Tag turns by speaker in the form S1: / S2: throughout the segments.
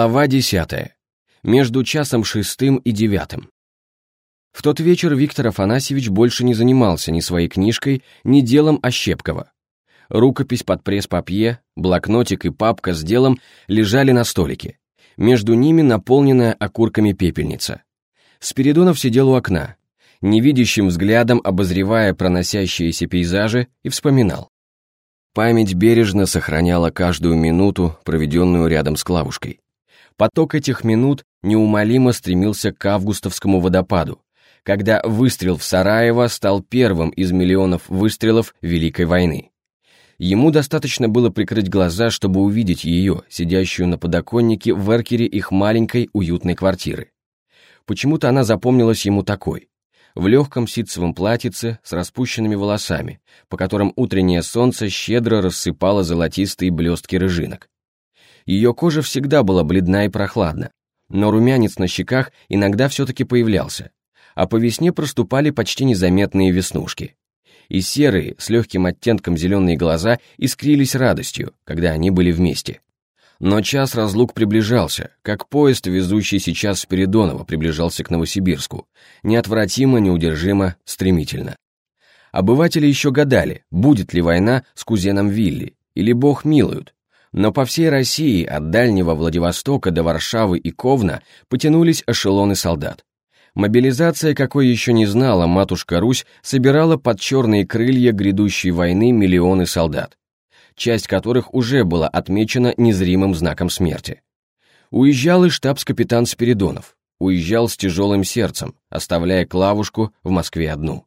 S1: Глава десятая. Между часом шестым и девятым. В тот вечер Виктор Афанасьевич больше не занимался ни своей книжкой, ни делом Ощепкова. Рукопись под пресс-папье, блокнотик и папка с делом лежали на столике. Между ними наполненная окурками пепельница. Спиридонов сидел у окна, невидящим взглядом обозревая проносящиеся пейзажи, и вспоминал. Память бережно сохраняла каждую минуту, проведенную рядом с Клавушкой. Поток этих минут неумолимо стремился к августовскому водопаду, когда выстрел в Сараево стал первым из миллионов выстрелов Великой войны. Ему достаточно было прикрыть глаза, чтобы увидеть ее, сидящую на подоконнике в эркере их маленькой уютной квартиры. Почему-то она запомнилась ему такой в легком ситцевом платьице с распущенными волосами, по которым утреннее солнце щедро рассыпало золотистые блестки рыжинок. Ее кожа всегда была бледна и прохладна, но румянец на щеках иногда все-таки появлялся, а по весне проступали почти незаметные веснушки. И серые, с легким оттенком зеленые глаза искрились радостью, когда они были вместе. Но час разлук приближался, как поезд, везущий сейчас Спиридонова, приближался к Новосибирску, неотвратимо, неудержимо, стремительно. Обыватели еще гадали, будет ли война с кузеном Вилли, или бог милует. Но по всей России, от дальнего Владивостока до Варшавы и Ковна, потянулись эшелоны солдат. Мобилизация, какой еще не знала матушка Русь, собирала под черные крылья грядущей войны миллионы солдат часть которых уже была отмечена незримым знаком смерти. Уезжал и штабс-капитан Спиридонов, уезжал с тяжелым сердцем, оставляя Клавушку в Москве одну.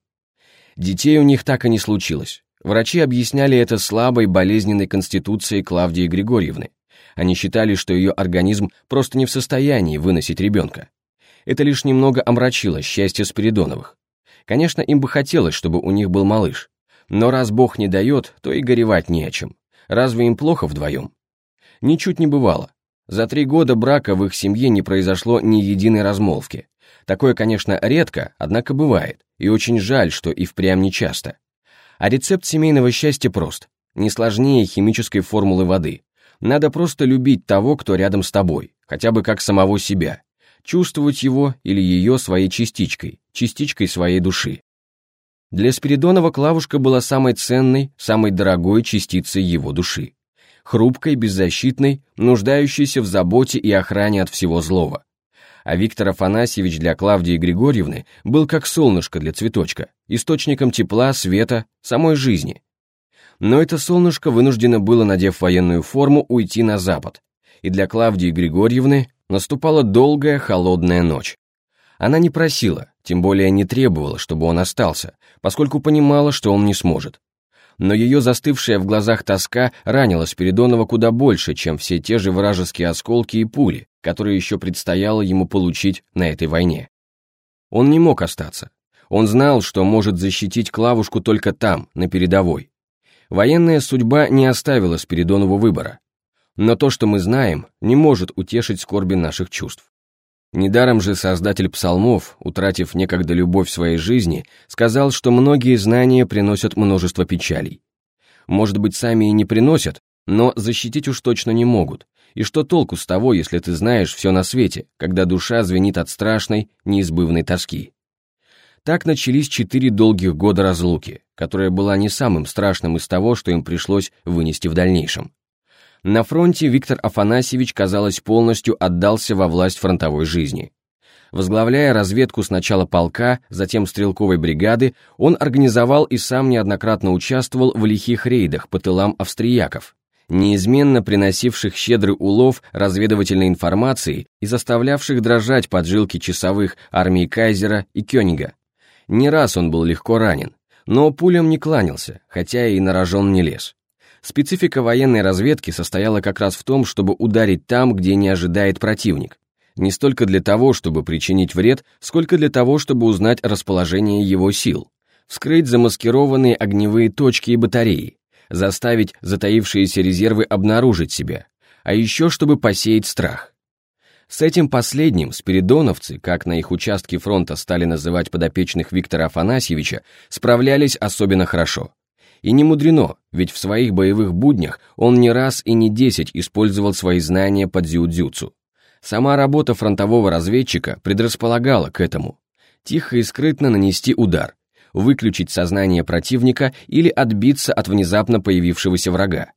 S1: Детей у них так и не случилось. Врачи объясняли это слабой болезненной конституцией Клавдии Григорьевны. Они считали, что ее организм просто не в состоянии выносить ребенка. Это лишь немного омрачило счастье Спиридоновых. Конечно, им бы хотелось, чтобы у них был малыш. Но раз Бог не дает, то и горевать не о чем. Разве им плохо вдвоем? Ничуть не бывало. За три года брака в их семье не произошло ни единой размолвки. Такое, конечно, редко, однако бывает, и очень жаль, что и впрямь не часто. А рецепт семейного счастья прост, не сложнее химической формулы воды. Надо просто любить того, кто рядом с тобой, хотя бы как самого себя, чувствовать его или ее своей частичкой, частичкой своей души. Для Спиридонова Клавушка была самой ценной, самой дорогой частицей его души. Хрупкой, беззащитной, нуждающейся в заботе и охране от всего злого. А Виктор Афанасьевич для Клавдии Григорьевны был как солнышко для цветочка, источником тепла, света, самой жизни. Но это солнышко вынуждено было, надев военную форму, уйти на запад. И для Клавдии Григорьевны наступала долгая холодная ночь. Она не просила, тем более не требовала, чтобы он остался, поскольку понимала, что он не сможет. Но ее застывшая в глазах тоска ранила Спиридонова куда больше, чем все те же вражеские осколки и пули, которые еще предстояло ему получить на этой войне. Он не мог остаться. Он знал, что может защитить Клавушку только там, на передовой. Военная судьба не оставила Спиридонову выбора. Но то, что мы знаем, не может утешить скорби наших чувств. Недаром же создатель псалмов, утратив некогда любовь своей жизни, сказал, что многие знания приносят множество печалей. Может быть, сами и не приносят, но защитить уж точно не могут. И что толку с того, если ты знаешь все на свете, когда душа звенит от страшной, неизбывной тоски? Так начались четыре долгих года разлуки, которая была не самым страшным из того, что им пришлось вынести в дальнейшем. На фронте Виктор Афанасьевич, казалось, полностью отдался во власть фронтовой жизни. Возглавляя разведку сначала полка, затем стрелковой бригады, он организовал и сам неоднократно участвовал в лихих рейдах по тылам австрияков, неизменно приносивших щедрый улов разведывательной информации и заставлявших дрожать поджилки часовых армии Кайзера и Кёнига. Не раз он был легко ранен, но пулям не кланялся, хотя и на рожон не лез. Специфика военной разведки состояла как раз в том, чтобы ударить там, где не ожидает противник. Не столько для того, чтобы причинить вред, сколько для того, чтобы узнать расположение его сил, вскрыть замаскированные огневые точки и батареи, заставить затаившиеся резервы обнаружить себя, а еще чтобы посеять страх. С этим последним спиридоновцы, как на их участке фронта стали называть подопечных Виктора Афанасьевича, справлялись особенно хорошо. И не мудрено, ведь в своих боевых буднях он не раз и не десять использовал свои знания по дзюдзюцу. Сама работа фронтового разведчика предрасполагала к этому. Тихо и скрытно нанести удар, выключить сознание противника или отбиться от внезапно появившегося врага.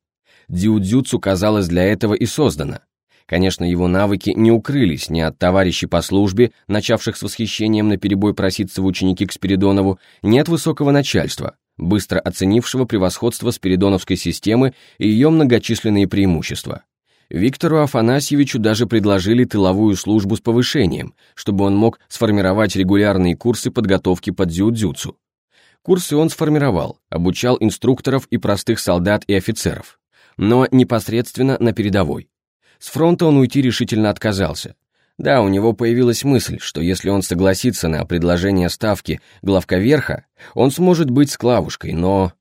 S1: Дзюдзюцу казалось для этого и создано. Конечно, его навыки не укрылись ни от товарищей по службе, начавших с восхищением наперебой проситься в ученики к Спиридонову, ни от высокого начальства, быстро оценившего превосходство спиридоновской системы и ее многочисленные преимущества. Виктору Афанасьевичу даже предложили тыловую службу с повышением, чтобы он мог сформировать регулярные курсы подготовки под дзюдзюцу. Курсы он сформировал, обучал инструкторов и простых солдат и офицеров, но непосредственно на передовой. С фронта он уйти решительно отказался. Да, у него появилась мысль, что если он согласится на предложение ставки главка верха, он сможет быть с Клавушкой, но...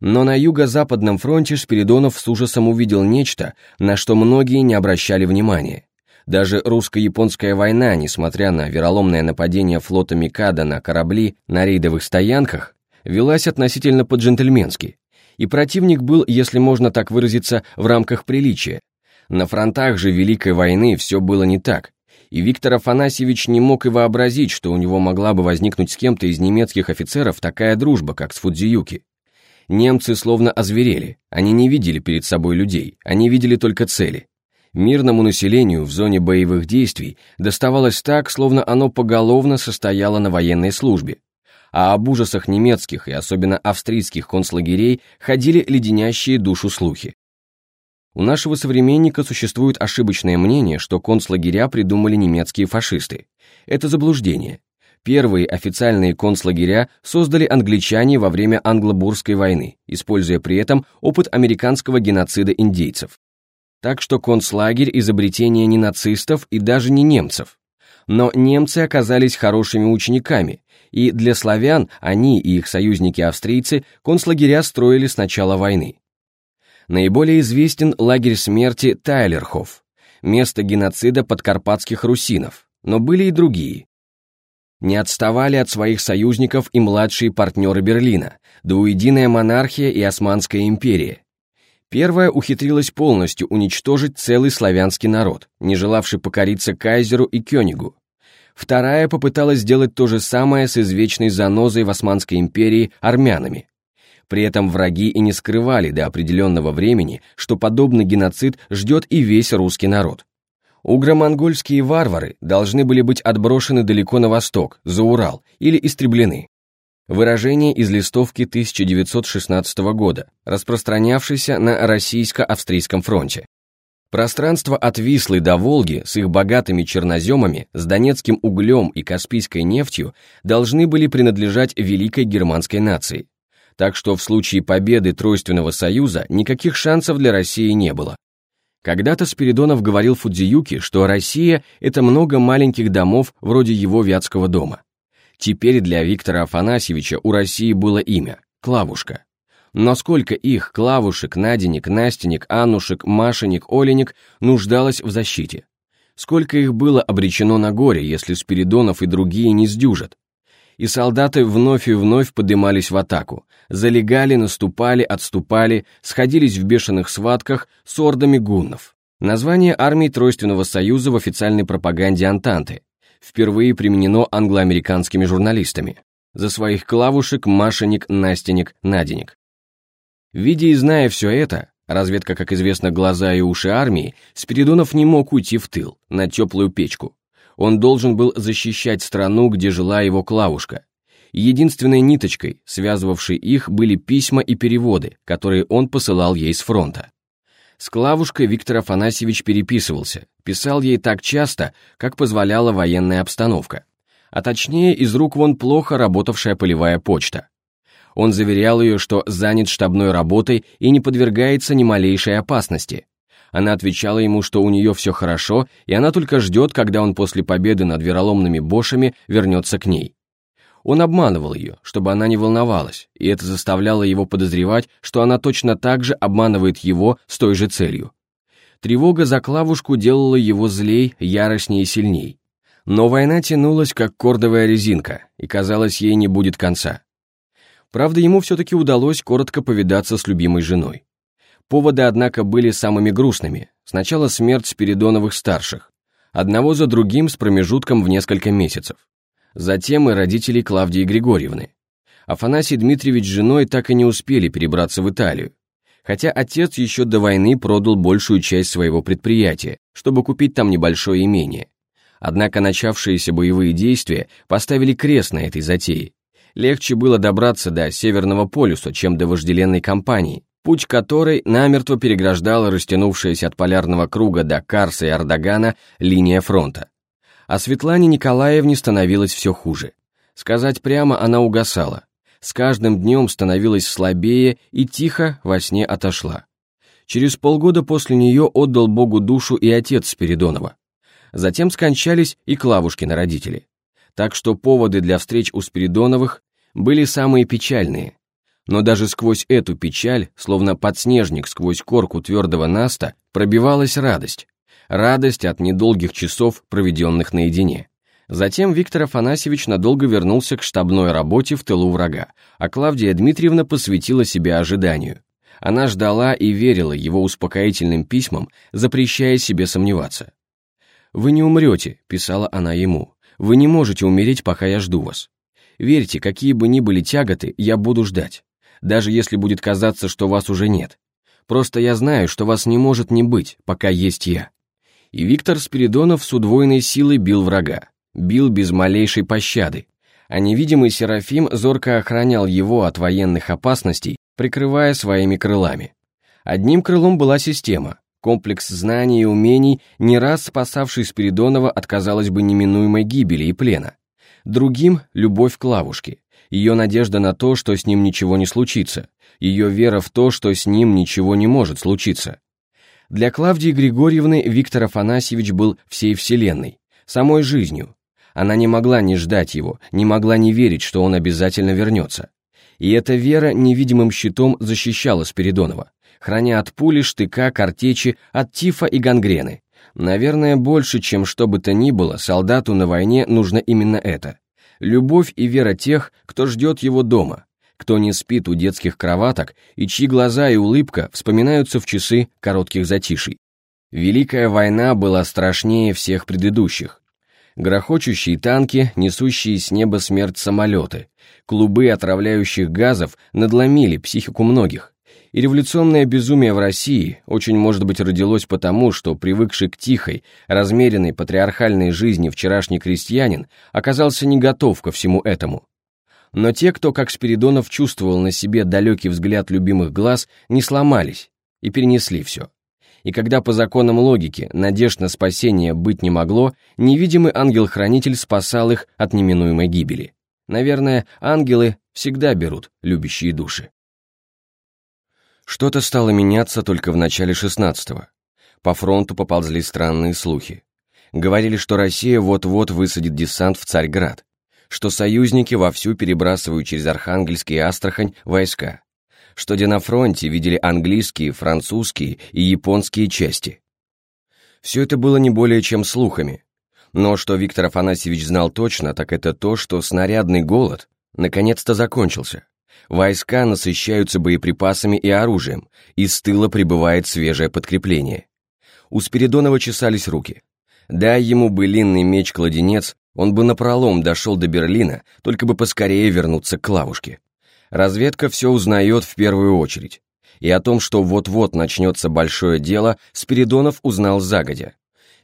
S1: Но на юго-западном фронте Спиридонов с ужасом увидел нечто, на что многие не обращали внимания. Даже русско-японская война, несмотря на вероломное нападение флота Микада на корабли на рейдовых стоянках, велась относительно по-джентльменски, и противник был, если можно так выразиться, в рамках приличия, на фронтах же Великой войны все было не так, и Виктор Афанасьевич не мог и вообразить, что у него могла бы возникнуть с кем-то из немецких офицеров такая дружба, как с Фудзиюки. Немцы словно озверели, они не видели перед собой людей, они видели только цели. Мирному населению в зоне боевых действий доставалось так, словно оно поголовно состояло на военной службе. А об ужасах немецких и особенно австрийских концлагерей ходили леденящие душу слухи. У нашего современника существует ошибочное мнение, что концлагеря придумали немецкие фашисты. Это заблуждение. Первые официальные концлагеря создали англичане во время Англобурской войны, используя при этом опыт американского геноцида индейцев. Так что концлагерь – изобретение не нацистов и даже не немцев. Но немцы оказались хорошими учениками, и для славян они и их союзники-австрийцы концлагеря строили с начала войны. Наиболее известен лагерь смерти Тайлерхоф, место геноцида подкарпатских русинов, но были и другие. Не отставали от своих союзников и младшие партнеры Берлина, двуединая монархия и Османская империя. Первая ухитрилась полностью уничтожить целый славянский народ, не желавший покориться кайзеру и кёнигу. Вторая попыталась сделать то же самое с извечной занозой в Османской империи армянами, при этом враги и не скрывали до определенного времени, что подобный геноцид ждет и весь русский народ. Угромонгольские варвары должны были быть отброшены далеко на восток, за Урал, или истреблены. Выражение из листовки 1916 года, распространявшейся на российско-австрийском фронте. Пространство от Вислы до Волги с их богатыми черноземами, с донецким углем и каспийской нефтью должны были принадлежать великой германской нации так что в случае победы Тройственного Союза никаких шансов для России не было. Когда-то Спиридонов говорил Фудзиюки, что Россия – это много маленьких домов вроде его Вятского дома. Теперь для Виктора Афанасьевича у России было имя – Клавушка. Но сколько их, Клавушек, Наденек, Настенек, Аннушек, Машенек, Оленек, нуждалось в защите? Сколько их было обречено на горе, если Спиридонов и другие не сдюжат? и солдаты вновь и вновь подымались в атаку, залегали, наступали, отступали, сходились в бешеных схватках с ордами гуннов. Название армии Тройственного Союза в официальной пропаганде Антанты впервые применено англоамериканскими журналистами. За своих клавушек, машенек, настенек, наденек. Видя и зная все это, разведка, как известно, глаза и уши армии, Спиридонов не мог уйти в тыл, на теплую печку, он должен был защищать страну, где жила его Клавушка. Единственной ниточкой, связывавшей их, были письма и переводы, которые он посылал ей с фронта. С Клавушкой Виктор Афанасьевич переписывался, писал ей так часто, как позволяла военная обстановка. А точнее, из рук вон плохо работавшая полевая почта. Он заверял ее, что занят штабной работой и не подвергается ни малейшей опасности, она отвечала ему, что у нее все хорошо, и она только ждет, когда он после победы над вероломными бошами вернется к ней. Он обманывал ее, чтобы она не волновалась, и это заставляло его подозревать, что она точно так же обманывает его с той же целью. Тревога за Клавушку делала его злей, яростнее и сильней. Но война тянулась, как кордовая резинка, и казалось, ей не будет конца. Правда, ему все-таки удалось коротко повидаться с любимой женой. Поводы, однако, были самыми грустными. Сначала смерть Спиридоновых-старших, одного за другим с промежутком в несколько месяцев. Затем и родителей Клавдии Григорьевны. Афанасий Дмитриевич с женой так и не успели перебраться в Италию, хотя отец еще до войны продал большую часть своего предприятия, чтобы купить там небольшое имение. Однако начавшиеся боевые действия поставили крест на этой затее. Легче было добраться до Северного полюса, чем до вожделенной кампании, путь которой намертво переграждала растянувшаяся от полярного круга до Карса и Ардагана линия фронта. А Светлане Николаевне становилось все хуже. Сказать прямо, она угасала. С каждым днем становилась слабее и тихо во сне отошла. Через полгода после нее отдал Богу душу и отец Спиридонова. Затем скончались и Клавушкины родители. Так что поводы для встреч у Спиридоновых были самые печальные. Но даже сквозь эту печаль, словно подснежник сквозь корку твердого наста, пробивалась радость. Радость от недолгих часов, проведенных наедине. Затем Виктор Афанасьевич надолго вернулся к штабной работе в тылу врага, а Клавдия Дмитриевна посвятила себя ожиданию. Она ждала и верила его успокоительным письмам, запрещая себе сомневаться. «Вы не умрете», — писала она ему. «Вы не можете умереть, пока я жду вас. Верьте, какие бы ни были тяготы, я буду ждать даже если будет казаться, что вас уже нет. Просто я знаю, что вас не может не быть, пока есть я». И Виктор Спиридонов с удвоенной силой бил врага, бил без малейшей пощады, а невидимый Серафим зорко охранял его от военных опасностей, прикрывая своими крылами. Одним крылом была система, комплекс знаний и умений, не раз спасавший Спиридонова от, казалось бы, неминуемой гибели и плена. Другим — любовь к лавушке, ее надежда на то, что с ним ничего не случится, ее вера в то, что с ним ничего не может случиться. Для Клавдии Григорьевны Виктор Афанасьевич был всей вселенной, самой жизнью. Она не могла не ждать его, не могла не верить, что он обязательно вернется. И эта вера невидимым щитом защищала Спиридонова, храня от пули, штыка, картечи, от тифа и гангрены. Наверное, больше, чем что бы то ни было, солдату на войне нужно именно это любовь и вера тех, кто ждет его дома, кто не спит у детских кроваток и чьи глаза и улыбка вспоминаются в часы коротких затишей. Великая война была страшнее всех предыдущих. Грохочущие танки, несущие с неба смерть самолеты, клубы отравляющих газов надломили психику многих, и революционное безумие в России очень может быть родилось потому, что привыкший к тихой, размеренной патриархальной жизни вчерашний крестьянин оказался не готов ко всему этому. Но те, кто, как Спиридонов, чувствовал на себе далекий взгляд любимых глаз, не сломались и перенесли все. И когда по законам логики надежд на спасение быть не могло, невидимый ангел-хранитель спасал их от неминуемой гибели. Наверное, ангелы всегда берут любящие души. Что-то стало меняться только в начале 16-го. По фронту поползли странные слухи. Говорили, что Россия вот-вот высадит десант в Царьград, что союзники вовсю перебрасывают через Архангельск и Астрахань войска, что где на фронте видели английские, французские и японские части. Все это было не более чем слухами. Но что Виктор Афанасьевич знал точно, так это то, что снарядный голод наконец-то закончился. Войска насыщаются боеприпасами и оружием, из тыла прибывает свежее подкрепление. У Спиридонова чесались руки. Дай ему былинный меч-кладенец, он бы напролом дошел до Берлина, только бы поскорее вернуться к лавушке. Разведка все узнает в первую очередь. И о том, что вот-вот начнется большое дело, Спиридонов узнал загодя.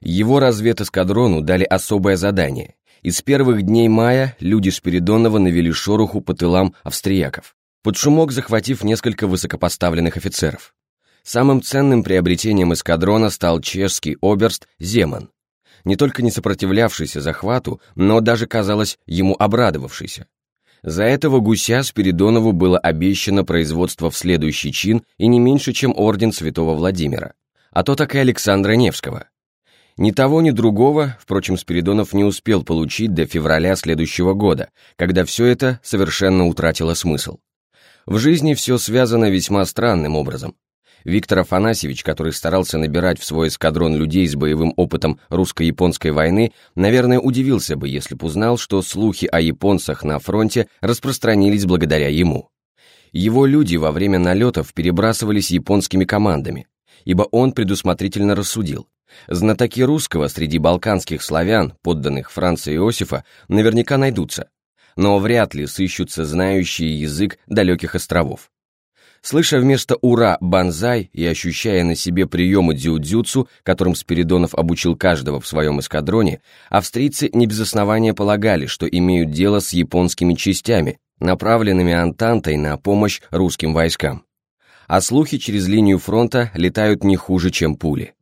S1: Его разведэскадрону дали особое задание и с первых дней мая люди Спиридонова навели шороху по тылам австрияков, под шумок захватив несколько высокопоставленных офицеров. Самым ценным приобретением эскадрона стал чешский оберст Земан, не только не сопротивлявшийся захвату, но даже, казалось, ему обрадовавшийся. За этого гуся Спиридонову было обещано производство в следующий чин и не меньше, чем орден святого Владимира, а то так и Александра Невского. Ни того, ни другого, впрочем, Спиридонов не успел получить до февраля следующего года, когда все это совершенно утратило смысл. В жизни все связано весьма странным образом. Виктор Афанасьевич, который старался набирать в свой эскадрон людей с боевым опытом русско-японской войны, наверное, удивился бы, если бы узнал, что слухи о японцах на фронте распространились благодаря ему. Его люди во время налетов перебрасывались японскими командами, ибо он предусмотрительно рассудил. Знатоки русского среди балканских славян, подданных Франца Иосифа, наверняка найдутся, но вряд ли сыщутся знающие язык далеких островов. Слыша вместо «ура» «банзай» и ощущая на себе приемы дзюдзюцу, которым Спиридонов обучил каждого в своем эскадроне, австрийцы не без основания полагали, что имеют дело с японскими частями, направленными Антантой на помощь русским войскам. А слухи через линию фронта летают не хуже, чем пули.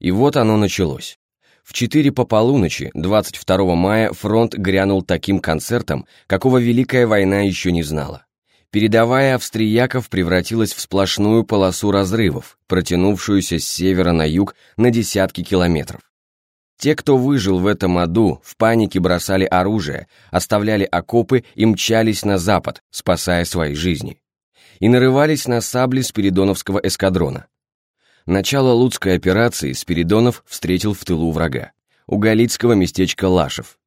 S1: И вот оно началось. В 4 по полуночи, 22 мая, фронт грянул таким концертом, какого Великая война еще не знала. Передовая австрияков превратилась в сплошную полосу разрывов, протянувшуюся с севера на юг на десятки километров. Те, кто выжил в этом аду, в панике бросали оружие, оставляли окопы и мчались на запад, спасая свои жизни. И нарывались на сабли Спиридоновского эскадрона. Начало Луцкой операции Спиридонов встретил в тылу врага, у галицкого местечка Лашев.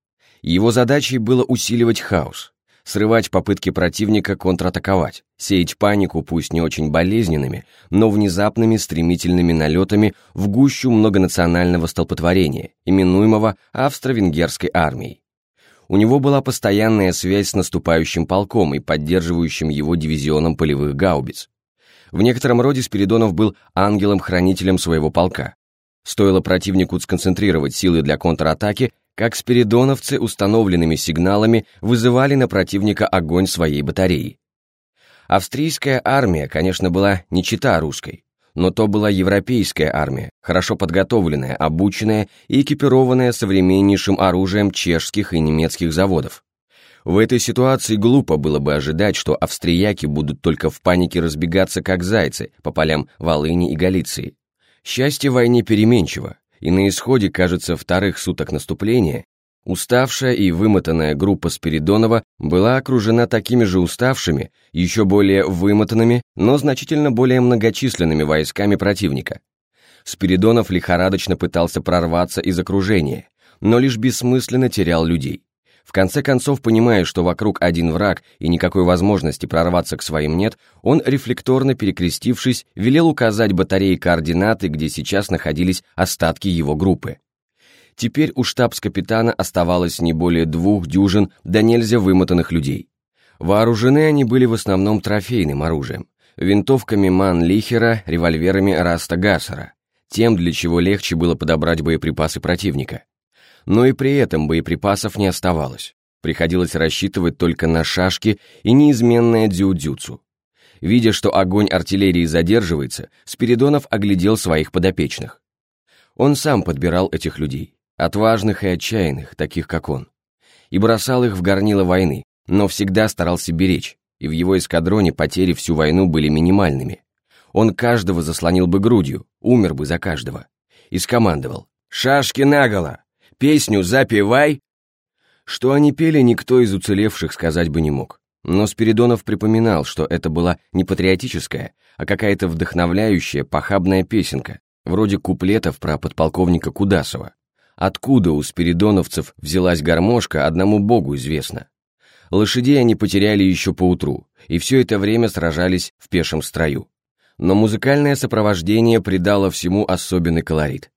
S1: Его задачей было усиливать хаос, срывать попытки противника контратаковать, сеять панику, пусть не очень болезненными, но внезапными стремительными налетами в гущу многонационального столпотворения, именуемого австро-венгерской армией. У него была постоянная связь с наступающим полком и поддерживающим его дивизионом полевых гаубиц. В некотором роде Спиридонов был ангелом-хранителем своего полка. Стоило противнику сконцентрировать силы для контратаки, как спиридоновцы установленными сигналами вызывали на противника огонь своей батареи. Австрийская армия, конечно, была не чита русской, но то была европейская армия, хорошо подготовленная, обученная и экипированная современнейшим оружием чешских и немецких заводов. В этой ситуации глупо было бы ожидать, что австрияки будут только в панике разбегаться как зайцы по полям Волыни и Галиции. Счастье войне переменчиво, и на исходе, кажется, вторых суток наступления, уставшая и вымотанная группа Спиридонова была окружена такими же уставшими, еще более вымотанными, но значительно более многочисленными войсками противника. Спиридонов лихорадочно пытался прорваться из окружения, но лишь бессмысленно терял людей. В конце концов, понимая, что вокруг один враг и никакой возможности прорваться к своим нет, он, рефлекторно перекрестившись, велел указать батарее координаты, где сейчас находились остатки его группы. Теперь у штабс-капитана оставалось не более двух дюжин да нельзя вымотанных людей. Вооружены они были в основном трофейным оружием, винтовками Ман-Лихера, револьверами Раста Гассера, тем, для чего легче было подобрать боеприпасы противника но и при этом боеприпасов не оставалось. Приходилось рассчитывать только на шашки и неизменное дзюдзюцу. Видя, что огонь артиллерии задерживается, Спиридонов оглядел своих подопечных. Он сам подбирал этих людей, отважных и отчаянных, таких как он, и бросал их в горнило войны, но всегда старался беречь, и в его эскадроне потери всю войну были минимальными. Он каждого заслонил бы грудью, умер бы за каждого. И скомандовал «Шашки наголо! Песню запевай!» Что они пели, никто из уцелевших сказать бы не мог. Но Спиридонов припоминал, что это была не патриотическая, а какая-то вдохновляющая, похабная песенка, вроде куплетов про подполковника Кудасова. Откуда у спиридоновцев взялась гармошка, одному богу известно. Лошадей они потеряли еще поутру, и все это время сражались в пешем строю. Но музыкальное сопровождение придало всему особенный колорит.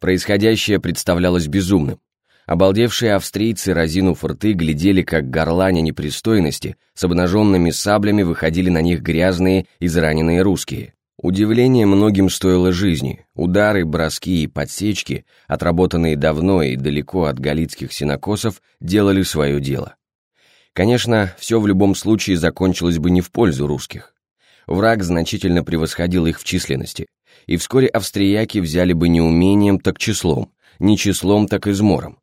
S1: Происходящее представлялось безумным. Обалдевшие австрийцы, разинув рты, глядели, как горланя непристойности, с обнаженными саблями выходили на них грязные, израненные русские. Удивление многим стоило жизни. Удары, броски и подсечки, отработанные давно и далеко от галицких синокосов, делали свое дело. Конечно, все в любом случае закончилось бы не в пользу русских. Враг значительно превосходил их в численности и вскоре австрияки взяли бы не умением, так числом, не числом, так измором.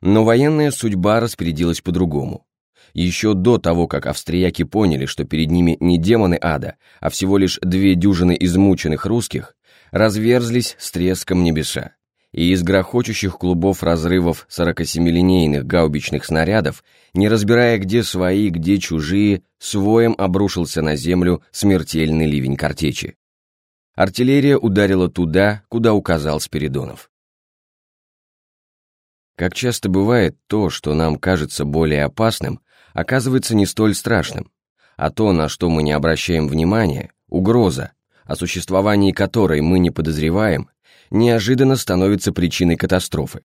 S1: Но военная судьба распорядилась по-другому. Еще до того, как австрияки поняли, что перед ними не демоны ада, а всего лишь две дюжины измученных русских, разверзлись с треском небеса. И из грохочущих клубов разрывов 47-линейных гаубичных снарядов, не разбирая где свои, где чужие, своем обрушился на землю смертельный ливень картечи. Артиллерия ударила туда, куда указал Спиридонов. Как часто бывает, то, что нам кажется более опасным, оказывается не столь страшным. А то, на что мы не обращаем внимания, угроза, о существовании которой мы не подозреваем, неожиданно становится причиной катастрофы.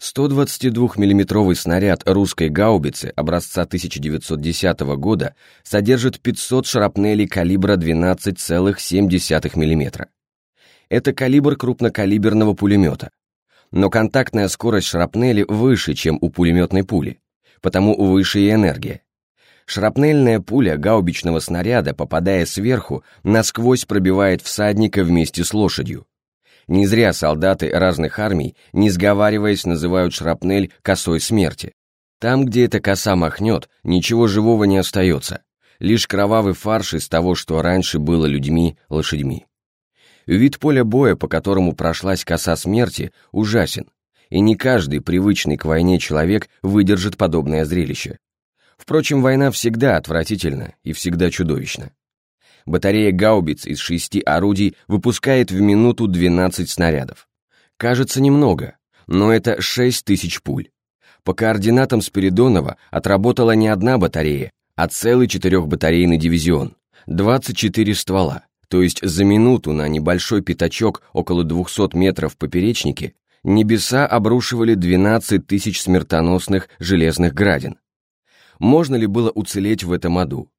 S1: 122 миллиметровый снаряд русской гаубицы образца 1910 года содержит 500 шрапнелей калибра 12,7 мм. Это калибр крупнокалиберного пулемета. Но контактная скорость шрапнели выше, чем у пулеметной пули, потому выше и энергия. Шрапнельная пуля гаубичного снаряда, попадая сверху, насквозь пробивает всадника вместе с лошадью, не зря солдаты разных армий, не сговариваясь, называют шрапнель косой смерти. Там, где эта коса махнет, ничего живого не остается. Лишь кровавый фарш из того, что раньше было людьми, лошадьми. Вид поля боя, по которому прошлась коса смерти, ужасен, и не каждый привычный к войне человек выдержит подобное зрелище. Впрочем, война всегда отвратительна и всегда чудовищна. Батарея гаубиц из шести орудий выпускает в минуту 12 снарядов. Кажется немного, но это 6 тысяч пуль. По координатам Спиридонова отработала не одна батарея, а целый четырехбатарейный дивизион, 24 ствола, то есть за минуту на небольшой пятачок около 200 метров в поперечнике небеса обрушивали 12 тысяч смертоносных железных градин. Можно ли было уцелеть в этом аду?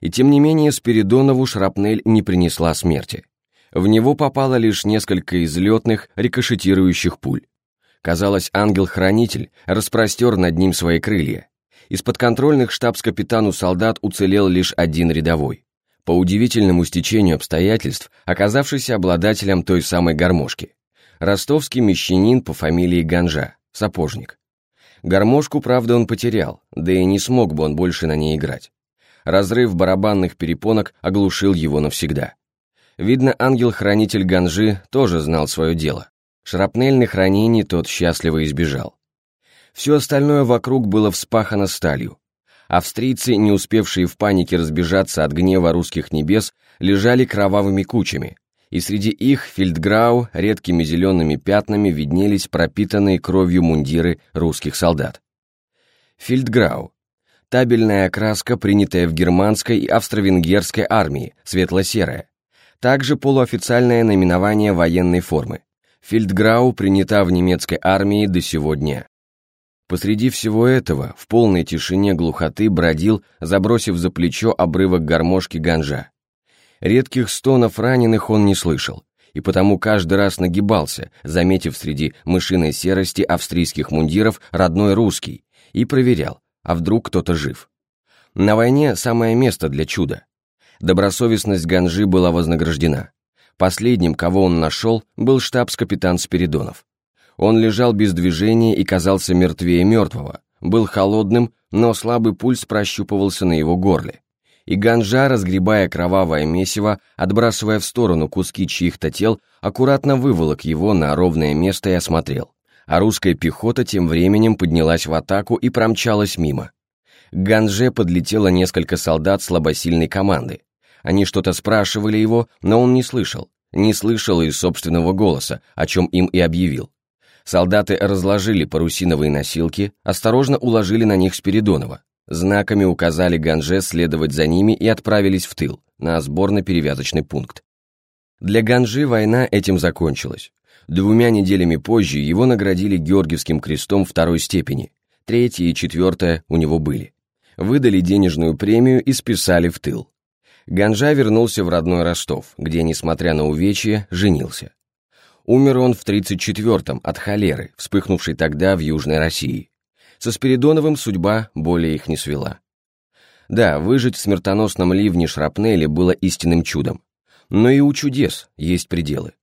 S1: И тем не менее Спиридонову шрапнель не принесла смерти. В него попало лишь несколько излетных, рикошетирующих пуль. Казалось, ангел-хранитель распростер над ним свои крылья. Из подконтрольных штабс-капитану солдат уцелел лишь один рядовой. По удивительному стечению обстоятельств, оказавшийся обладателем той самой гармошки. Ростовский мещанин по фамилии Ганжа, сапожник. Гармошку, правда, он потерял, да и не смог бы он больше на ней играть. Разрыв барабанных перепонок оглушил его навсегда. Видно, ангел-хранитель Ганжи тоже знал свое дело. Шрапнельных ранений тот счастливо избежал. Все остальное вокруг было вспахано сталью. Австрийцы, не успевшие в панике разбежаться от гнева русских небес, лежали кровавыми кучами, и среди их фельдграу редкими зелеными пятнами виднелись пропитанные кровью мундиры русских солдат. Фельдграу табельная окраска, принятая в германской и австро-венгерской армии, светло-серая. Также полуофициальное наименование военной формы. Фельдграу принята в немецкой армии до сего дня. Посреди всего этого, в полной тишине глухоты бродил, забросив за плечо обрывок гармошки ганжа. Редких стонов раненых он не слышал, и потому каждый раз нагибался, заметив среди мышиной серости австрийских мундиров родной русский, и проверял, а вдруг кто-то жив. На войне самое место для чуда. Добросовестность Ганжи была вознаграждена. Последним, кого он нашел, был штабс-капитан Спиридонов. Он лежал без движения и казался мертвее мертвого, был холодным, но слабый пульс прощупывался на его горле. И Ганжа, разгребая кровавое месиво, отбрасывая в сторону куски чьих-то тел, аккуратно выволок его на ровное место и осмотрел а русская пехота тем временем поднялась в атаку и промчалась мимо. К Ганже подлетело несколько солдат слабосильной команды. Они что-то спрашивали его, но он не слышал. Не слышал и собственного голоса, о чем им и объявил. Солдаты разложили парусиновые носилки, осторожно уложили на них Спиридонова. Знаками указали Ганже следовать за ними и отправились в тыл, на сборно-перевязочный пункт. Для Ганжи война этим закончилась. Двумя неделями позже его наградили Георгиевским крестом второй степени, третья и четвертая у него были. Выдали денежную премию и списали в тыл. Ганжа вернулся в родной Ростов, где, несмотря на увечье, женился. Умер он в 34-м от холеры, вспыхнувшей тогда в Южной России. Со Спиридоновым судьба более их не свела. Да, выжить в смертоносном ливне шрапнели было истинным чудом. Но и у чудес есть пределы.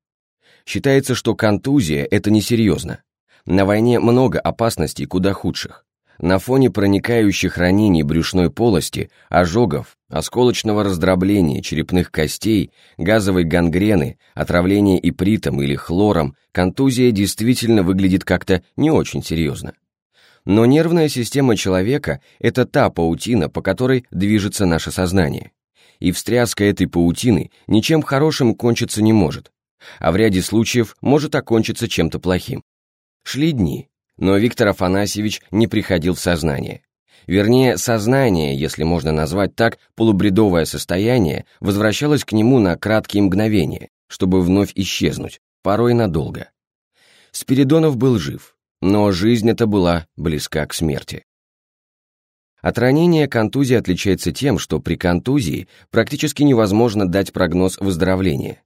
S1: Считается, что контузия – это несерьезно. На войне много опасностей куда худших. На фоне проникающих ранений брюшной полости, ожогов, осколочного раздробления черепных костей, газовой гангрены, отравления ипритом или хлором, контузия действительно выглядит как-то не очень серьезно. Но нервная система человека – это та паутина, по которой движется наше сознание. И встряска этой паутины ничем хорошим кончиться не может а в ряде случаев может окончиться чем-то плохим. Шли дни, но Виктор Афанасьевич не приходил в сознание. Вернее, сознание, если можно назвать так, полубредовое состояние, возвращалось к нему на краткие мгновения, чтобы вновь исчезнуть, порой надолго. Спиридонов был жив, но жизнь эта была близка к смерти. От ранения контузия отличается тем, что при контузии практически невозможно дать прогноз выздоровления.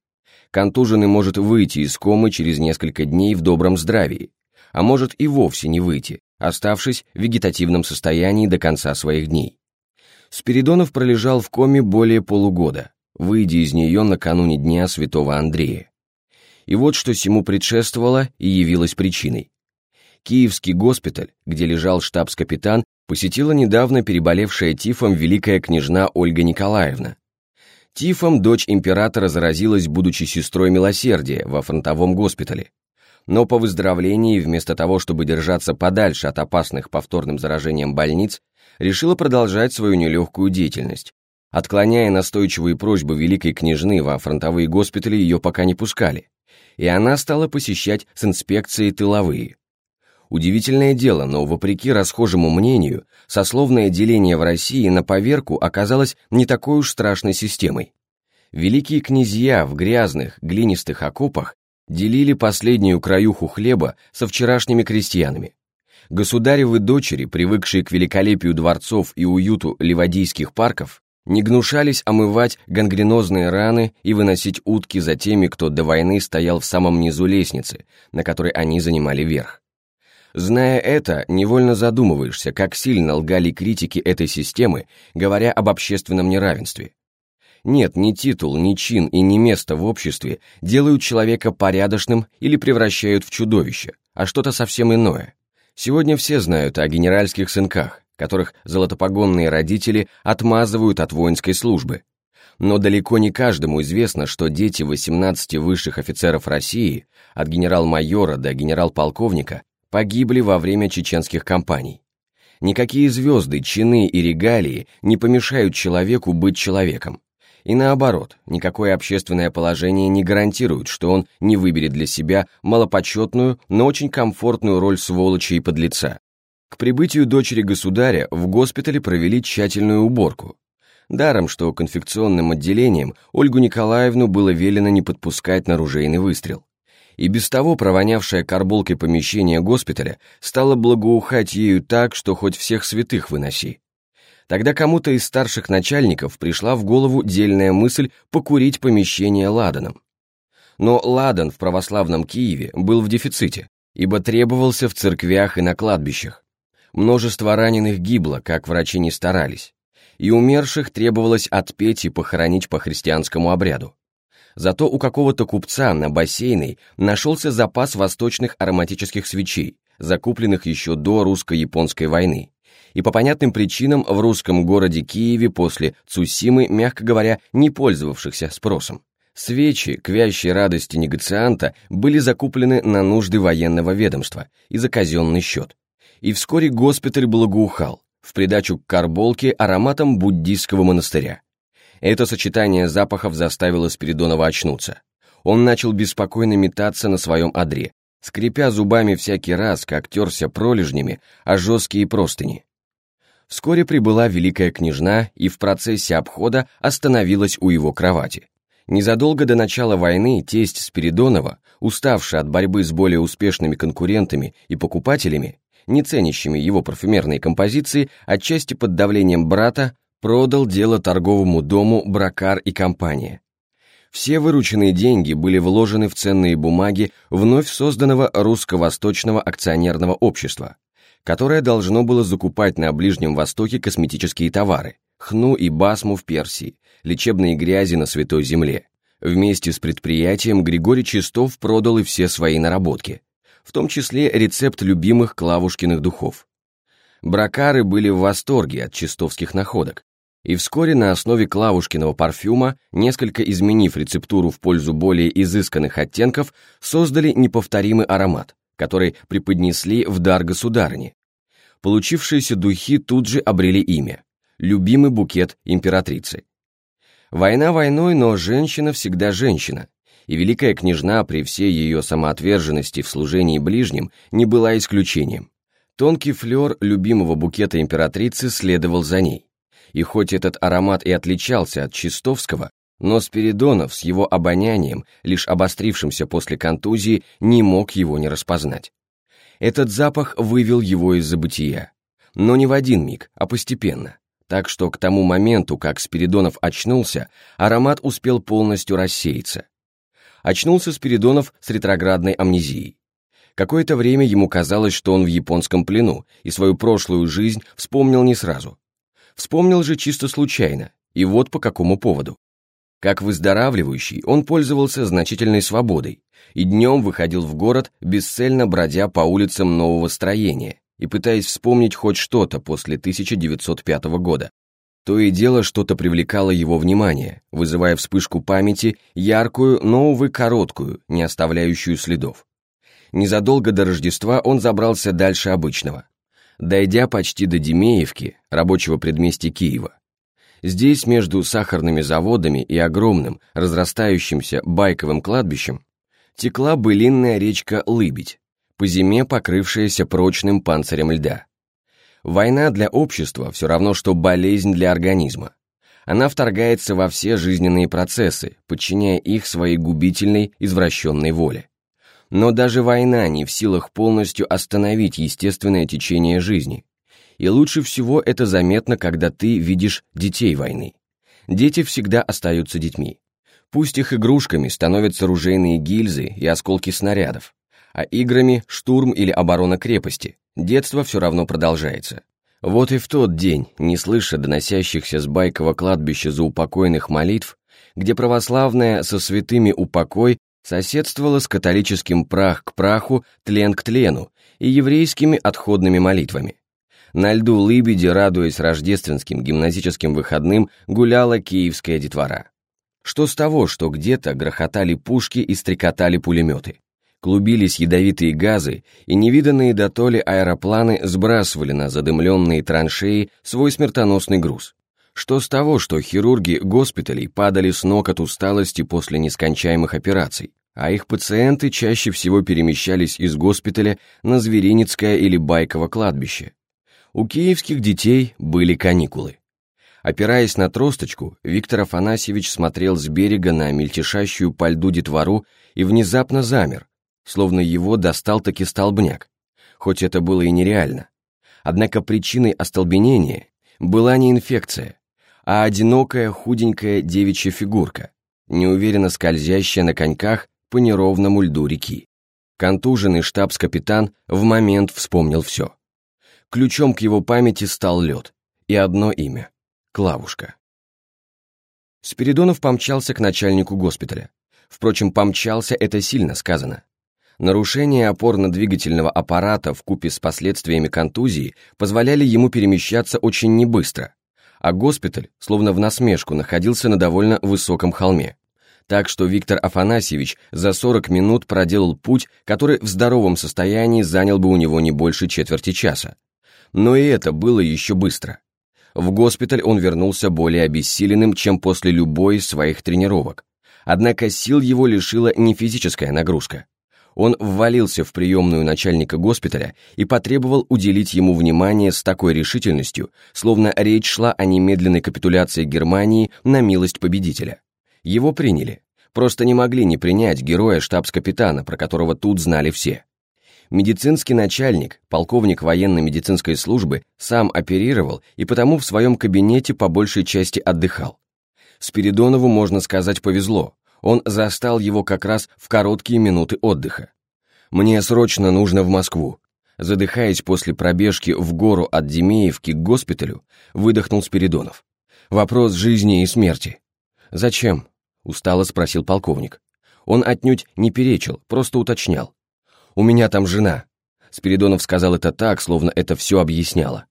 S1: Контуженный может выйти из комы через несколько дней в добром здравии, а может и вовсе не выйти, оставшись в вегетативном состоянии до конца своих дней. Спиридонов пролежал в коме более полугода, выйдя из нее накануне Дня Святого Андрея. И вот что сему предшествовало и явилось причиной. Киевский госпиталь, где лежал штабс-капитан, посетила недавно переболевшая тифом великая княжна Ольга Николаевна, Тифом дочь императора заразилась, будучи сестрой милосердия во фронтовом госпитале. Но по выздоровлении, вместо того, чтобы держаться подальше от опасных повторным заражением больниц, решила продолжать свою нелегкую деятельность. Отклоняя настойчивые просьбы великой княжны во фронтовые госпитали, ее пока не пускали. И она стала посещать с инспекцией тыловые. Удивительное дело, но вопреки расхожему мнению, сословное деление в России на поверку оказалось не такой уж страшной системой. Великие князья в грязных, глинистых окопах делили последнюю краюху хлеба со вчерашними крестьянами. Государевы дочери, привыкшие к великолепию дворцов и уюту ливадийских парков, не гнушались омывать гангренозные раны и выносить утки за теми, кто до войны стоял в самом низу лестницы, на которой они занимали верх. Зная это, невольно задумываешься, как сильно лгали критики этой системы, говоря об общественном неравенстве. Нет, ни титул, ни чин и ни место в обществе делают человека порядочным или превращают в чудовище, а что-то совсем иное. Сегодня все знают о генеральских сынках, которых золотопогонные родители отмазывают от воинской службы. Но далеко не каждому известно, что дети 18 высших офицеров России, от генерал-майора до генерал-полковника, погибли во время чеченских кампаний. Никакие звезды, чины и регалии не помешают человеку быть человеком. И наоборот, никакое общественное положение не гарантирует, что он не выберет для себя малопочетную, но очень комфортную роль сволочи и подлеца. К прибытию дочери государя в госпитале провели тщательную уборку. Даром, что конфекционным отделением Ольгу Николаевну было велено не подпускать на ружейный выстрел и без того провонявшее карболкой помещение госпиталя стало благоухать ею так, что хоть всех святых выноси. Тогда кому-то из старших начальников пришла в голову дельная мысль покурить помещение ладаном. Но ладан в православном Киеве был в дефиците, ибо требовался в церквях и на кладбищах. Множество раненых гибло, как врачи не старались, и умерших требовалось отпеть и похоронить по христианскому обряду. Зато у какого-то купца на бассейной нашелся запас восточных ароматических свечей, закупленных еще до русско-японской войны. И по понятным причинам в русском городе Киеве после Цусимы, мягко говоря, не пользовавшихся спросом. Свечи, к вящей радости негацианта, были закуплены на нужды военного ведомства и за казенный счет. И вскоре госпиталь благоухал, в придачу к карболке ароматом буддийского монастыря. Это сочетание запахов заставило Спиридонова очнуться. Он начал беспокойно метаться на своем одре, скрипя зубами всякий раз, как терся пролежнями о жесткие простыни. Вскоре прибыла великая княжна и в процессе обхода остановилась у его кровати. Незадолго до начала войны тесть Спиридонова, уставший от борьбы с более успешными конкурентами и покупателями, не ценящими его парфюмерные композиции, отчасти под давлением брата, продал дело торговому дому «Бракар и компания». Все вырученные деньги были вложены в ценные бумаги вновь созданного русско-восточного акционерного общества, которое должно было закупать на Ближнем Востоке косметические товары, хну и басму в Персии, лечебные грязи на Святой Земле. Вместе с предприятием Григорий Чистов продал и все свои наработки, в том числе рецепт любимых Клавушкиных духов. Бракары были в восторге от чистовских находок, и вскоре на основе Клавушкиного парфюма, несколько изменив рецептуру в пользу более изысканных оттенков, создали неповторимый аромат, который преподнесли в дар государыне. Получившиеся духи тут же обрели имя – любимый букет императрицы. Война войной, но женщина всегда женщина, и великая княжна при всей ее самоотверженности в служении ближним не была исключением. Тонкий флер любимого букета императрицы следовал за ней. И хоть этот аромат и отличался от чистовского, но Спиридонов с его обонянием, лишь обострившимся после контузии, не мог его не распознать. Этот запах вывел его из забытия. Но не в один миг, а постепенно. Так что к тому моменту, как Спиридонов очнулся, аромат успел полностью рассеяться. Очнулся Спиридонов с ретроградной амнезией. Какое-то время ему казалось, что он в японском плену, и свою прошлую жизнь вспомнил не сразу. Вспомнил же чисто случайно, и вот по какому поводу. Как выздоравливающий, он пользовался значительной свободой, и днем выходил в город, бесцельно бродя по улицам нового строения и пытаясь вспомнить хоть что-то после 1905 года. То и дело что-то привлекало его внимание, вызывая вспышку памяти, яркую, но, увы, короткую, не оставляющую следов. Незадолго до Рождества он забрался дальше обычного. Дойдя почти до Демеевки, рабочего предместья Киева, Здесь, между сахарными заводами и огромным, разрастающимся байковым кладбищем, текла былинная речка Лыбедь, по зиме покрывшаяся прочным панцирем льда. Война для общества все равно, что болезнь для организма. Она вторгается во все жизненные процессы, подчиняя их своей губительной, извращенной воле. Но даже война не в силах полностью остановить естественное течение жизни, и лучше всего это заметно, когда ты видишь детей войны. Дети всегда остаются детьми. Пусть их игрушками становятся ружейные гильзы и осколки снарядов, а играми штурм или оборона крепости, детство все равно продолжается. Вот и в тот день, не слыша доносящихся с байкового кладбища заупокойных молитв, где православная со святыми упокой соседствовала с католическим прах к праху, тлен к тлену и еврейскими отходными молитвами. На льду Лыбеди, радуясь рождественским гимназическим выходным, гуляла киевская детвора. Что с того, что где-то грохотали пушки и стрекотали пулеметы? Клубились ядовитые газы, и невиданные дотоле аэропланы сбрасывали на задымленные траншеи свой смертоносный груз. Что с того, что хирурги госпиталей падали с ног от усталости после нескончаемых операций, а их пациенты чаще всего перемещались из госпиталя на Звериницкое или Байково кладбище, у киевских детей были каникулы. Опираясь на тросточку, Виктор Афанасьевич смотрел с берега на мельтешащую по льду детвору и внезапно замер, словно его достал-таки столбняк, хоть это было и нереально. Однако причиной остолбенения была не инфекция, а одинокая худенькая девичья фигурка, неуверенно скользящая на коньках по неровному льду реки. Контуженный штабс-капитан в момент вспомнил все. Ключом к его памяти стал лед. И одно имя — Клавушка. Спиридонов помчался к начальнику госпиталя. Впрочем, помчался — это сильно сказано. Нарушение опорно-двигательного аппарата в купе с последствиями контузии позволяли ему перемещаться очень небыстро, а госпиталь, словно в насмешку, находился на довольно высоком холме. Так что Виктор Афанасьевич за 40 минут проделал путь, который в здоровом состоянии занял бы у него не больше четверти часа. Но и это было еще быстро. В госпиталь он вернулся более обессиленным, чем после любой из своих тренировок. Однако сил его лишила не физическая нагрузка. Он ввалился в приемную начальника госпиталя и потребовал уделить ему внимание с такой решительностью, словно речь шла о немедленной капитуляции Германии на милость победителя. Его приняли. Просто не могли не принять героя штабс-капитана, про которого тут знали все. Медицинский начальник, полковник военно-медицинской службы, сам оперировал и потому в своем кабинете по большей части отдыхал. Спиридонову, можно сказать, повезло. Он застал его как раз в короткие минуты отдыха. «Мне срочно нужно в Москву». Задыхаясь после пробежки в гору от Демеевки к госпиталю, выдохнул Спиридонов. «Вопрос жизни и смерти». «Зачем?» — устало спросил полковник. Он отнюдь не перечил, просто уточнял. У меня там жена». Спиридонов сказал это так, словно это все объясняло.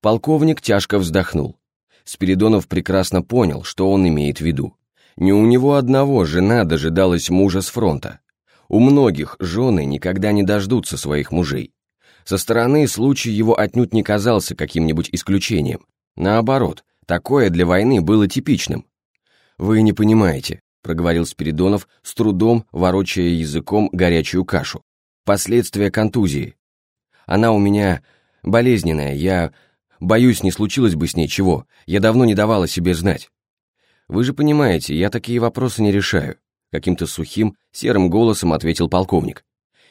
S1: Полковник тяжко вздохнул. Спиридонов прекрасно понял, что он имеет в виду. Не у него одного жена дожидалась мужа с фронта. У многих жены никогда не дождутся своих мужей. Со стороны случай его отнюдь не казался каким-нибудь исключением. Наоборот, такое для войны было типичным. «Вы не понимаете», — проговорил Спиридонов, с трудом ворочая языком горячую кашу. Последствия контузии. Она у меня болезненная, я боюсь, не случилось бы с ней чего, я давно не давала себе знать. Вы же понимаете, я такие вопросы не решаю. Каким-то сухим, серым голосом ответил полковник.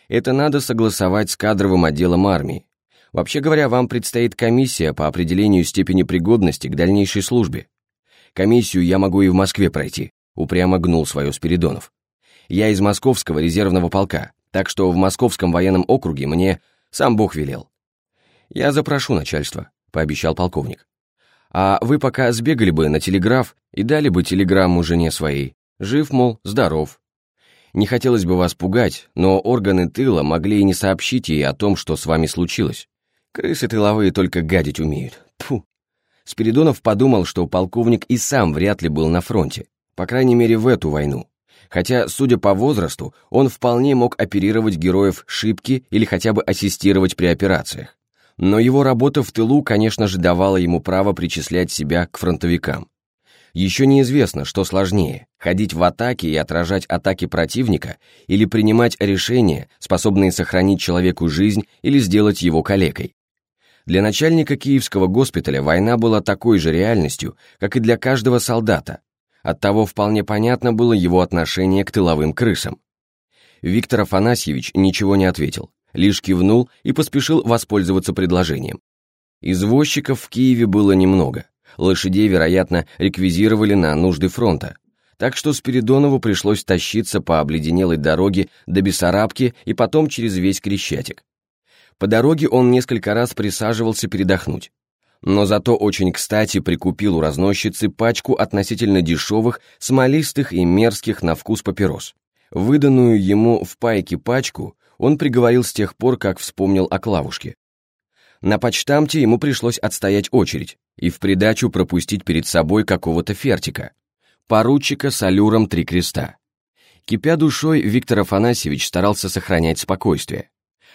S1: Это надо согласовать с кадровым отделом армии. Вообще говоря, вам предстоит комиссия по определению степени пригодности к дальнейшей службе. Комиссию я могу и в Москве пройти, упрямо гнул свое Спиридонов. Я из московского резервного полка, так что в московском военном округе мне сам Бог велел. Я запрошу начальство, пообещал полковник. А вы пока сбегали бы на телеграф и дали бы телеграмму жене своей. Жив, мол, здоров. Не хотелось бы вас пугать, но органы тыла могли и не сообщить ей о том, что с вами случилось. Крысы тыловые только гадить умеют. Тьфу. Спиридонов подумал, что полковник и сам вряд ли был на фронте, по крайней мере в эту войну. Хотя, судя по возрасту, он вполне мог оперировать героев шибки или хотя бы ассистировать при операциях. Но его работа в тылу, конечно же, давала ему право причислять себя к фронтовикам. Еще неизвестно, что сложнее – ходить в атаке и отражать атаки противника или принимать решения, способные сохранить человеку жизнь или сделать его калекой. Для начальника Киевского госпиталя война была такой же реальностью, как и для каждого солдата. Оттого вполне понятно было его отношение к тыловым крысам. Виктор Афанасьевич ничего не ответил, лишь кивнул и поспешил воспользоваться предложением. Извозчиков в Киеве было немного, лошадей, вероятно, реквизировали на нужды фронта, так что Спиридонову пришлось тащиться по обледенелой дороге до Бессарабки и потом через весь Крещатик. По дороге он несколько раз присаживался передохнуть. Но зато очень кстати прикупил у разносчицы пачку относительно дешевых, смолистых и мерзких на вкус папирос. Выданную ему в пайке пачку он приговорил с тех пор, как вспомнил о Клавушке. На почтамте ему пришлось отстоять очередь и в придачу пропустить перед собой какого-то фертика. Поручика с аллюром три креста. Кипя душой, Виктор Афанасьевич старался сохранять спокойствие.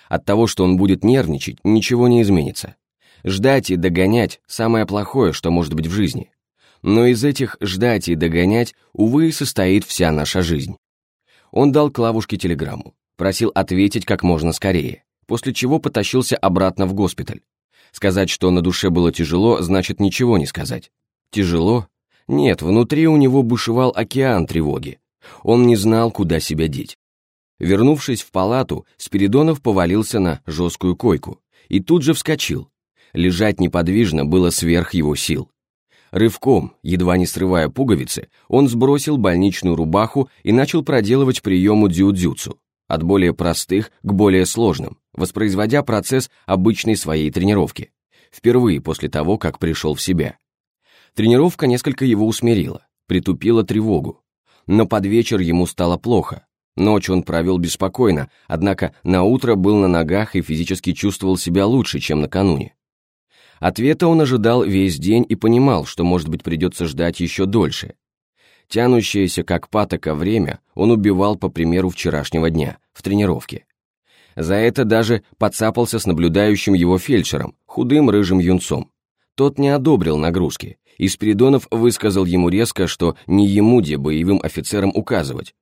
S1: От того, что он будет нервничать, ничего не изменится. Ждать и догонять – самое плохое, что может быть в жизни. Но из этих «ждать» и «догонять», увы, состоит вся наша жизнь. Он дал Клавушке телеграмму, просил ответить как можно скорее, после чего потащился обратно в госпиталь. Сказать, что на душе было тяжело, значит ничего не сказать. Тяжело? Нет, внутри у него бушевал океан тревоги. Он не знал, куда себя деть. Вернувшись в палату, Спиридонов повалился на жесткую койку и тут же вскочил. Лежать неподвижно было сверх его сил. Рывком, едва не срывая пуговицы, он сбросил больничную рубаху и начал проделывать приему дзюдзюцу, от более простых к более сложным, воспроизводя процесс обычной своей тренировки, впервые после того, как пришел в себя. Тренировка несколько его усмирила, притупила тревогу, но под вечер ему стало плохо, Ночь он провел беспокойно, однако на утро был на ногах и физически чувствовал себя лучше, чем накануне. Ответа он ожидал весь день и понимал, что, может быть, придется ждать еще дольше. Тянущееся как патока время он убивал по примеру вчерашнего дня, в тренировке. За это даже подцапался с наблюдающим его фельдшером, худым рыжим юнцом. Тот не одобрил нагрузки, и Спиридонов высказал ему резко, что не ему где боевым офицерам указывать,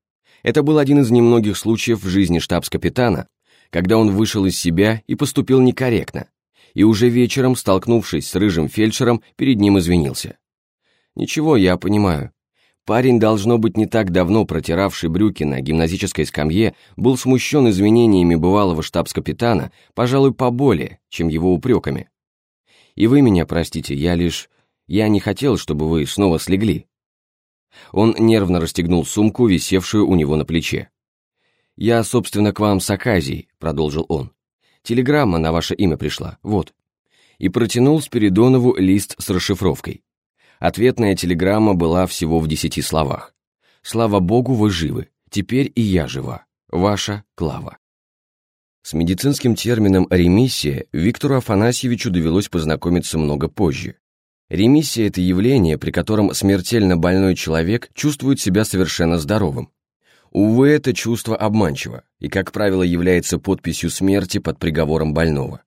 S1: это был один из немногих случаев в жизни штабс-капитана, когда он вышел из себя и поступил некорректно, и уже вечером, столкнувшись с рыжим фельдшером, перед ним извинился. «Ничего, я понимаю. Парень, должно быть, не так давно протиравший брюки на гимназической скамье, был смущен извинениями бывалого штабс-капитана, пожалуй, поболее, чем его упреками. И вы меня простите, я лишь... Я не хотел, чтобы вы снова слегли. Он нервно расстегнул сумку, висевшую у него на плече. «Я, собственно, к вам с Аказией», — продолжил он. «Телеграмма на ваше имя пришла, вот». И протянул Спиридонову лист с расшифровкой. Ответная телеграмма была всего в десяти словах. «Слава Богу, вы живы. Теперь и я жива. Ваша Клава». С медицинским термином «ремиссия» Виктору Афанасьевичу довелось познакомиться много позже. Ремиссия – это явление, при котором смертельно больной человек чувствует себя совершенно здоровым. Увы, это чувство обманчиво и, как правило, является подписью смерти под приговором больного.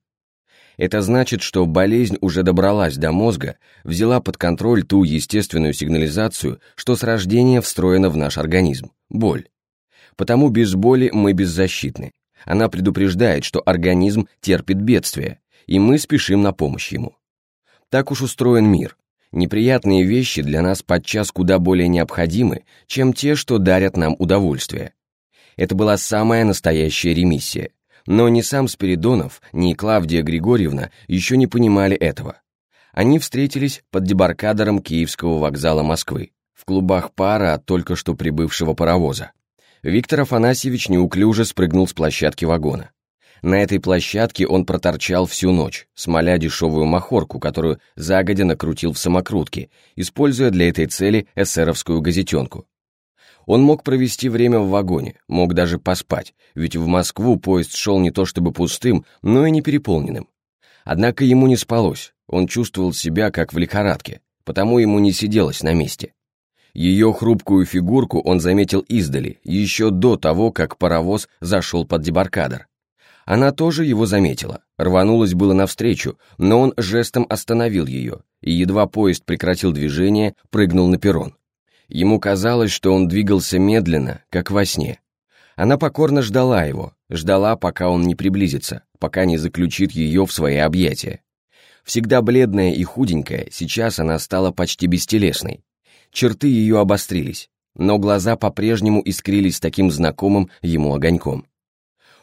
S1: Это значит, что болезнь уже добралась до мозга, взяла под контроль ту естественную сигнализацию, что с рождения встроена в наш организм – боль. Потому без боли мы беззащитны. Она предупреждает, что организм терпит бедствие, и мы спешим на помощь ему. Так уж устроен мир. Неприятные вещи для нас подчас куда более необходимы, чем те, что дарят нам удовольствие. Это была самая настоящая ремиссия. Но ни сам Спиридонов, ни Клавдия Григорьевна еще не понимали этого. Они встретились под дебаркадером Киевского вокзала Москвы, в клубах пара от только что прибывшего паровоза. Виктор Афанасьевич неуклюже спрыгнул с площадки вагона. На этой площадке он проторчал всю ночь, смоля дешевую махорку, которую загодя накрутил в самокрутке, используя для этой цели эсеровскую газетенку. Он мог провести время в вагоне, мог даже поспать, ведь в Москву поезд шел не то чтобы пустым, но и не переполненным. Однако ему не спалось, он чувствовал себя как в лихорадке, потому ему не сиделось на месте. Ее хрупкую фигурку он заметил издали, еще до того, как паровоз зашел под дебаркадер. Она тоже его заметила, рванулась было навстречу, но он жестом остановил ее, и едва поезд прекратил движение, прыгнул на перрон. Ему казалось, что он двигался медленно, как во сне. Она покорно ждала его, ждала, пока он не приблизится, пока не заключит ее в свои объятия. Всегда бледная и худенькая, сейчас она стала почти бестелесной. Черты ее обострились, но глаза по-прежнему искрились таким знакомым ему огоньком.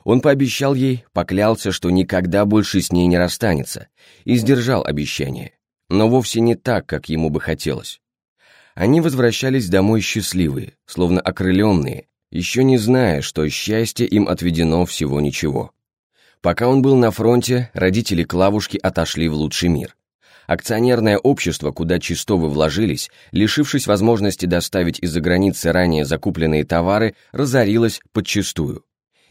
S1: Он пообещал ей, поклялся, что никогда больше с ней не расстанется, и сдержал обещание, но вовсе не так, как ему бы хотелось. Они возвращались домой счастливые, словно окрыленные, еще не зная, что счастье им отведено всего ничего. Пока он был на фронте, родители Клавушки отошли в лучший мир. Акционерное общество, куда Чистовы вложились, лишившись возможности доставить из-за границы ранее закупленные товары, разорилось подчистую.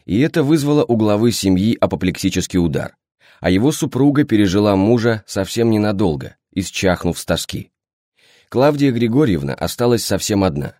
S1: И это вызвало у главы семьи апоплексический удар. А его супруга пережила мужа совсем ненадолго, исчахнув с тоски. Клавдия Григорьевна осталась совсем одна.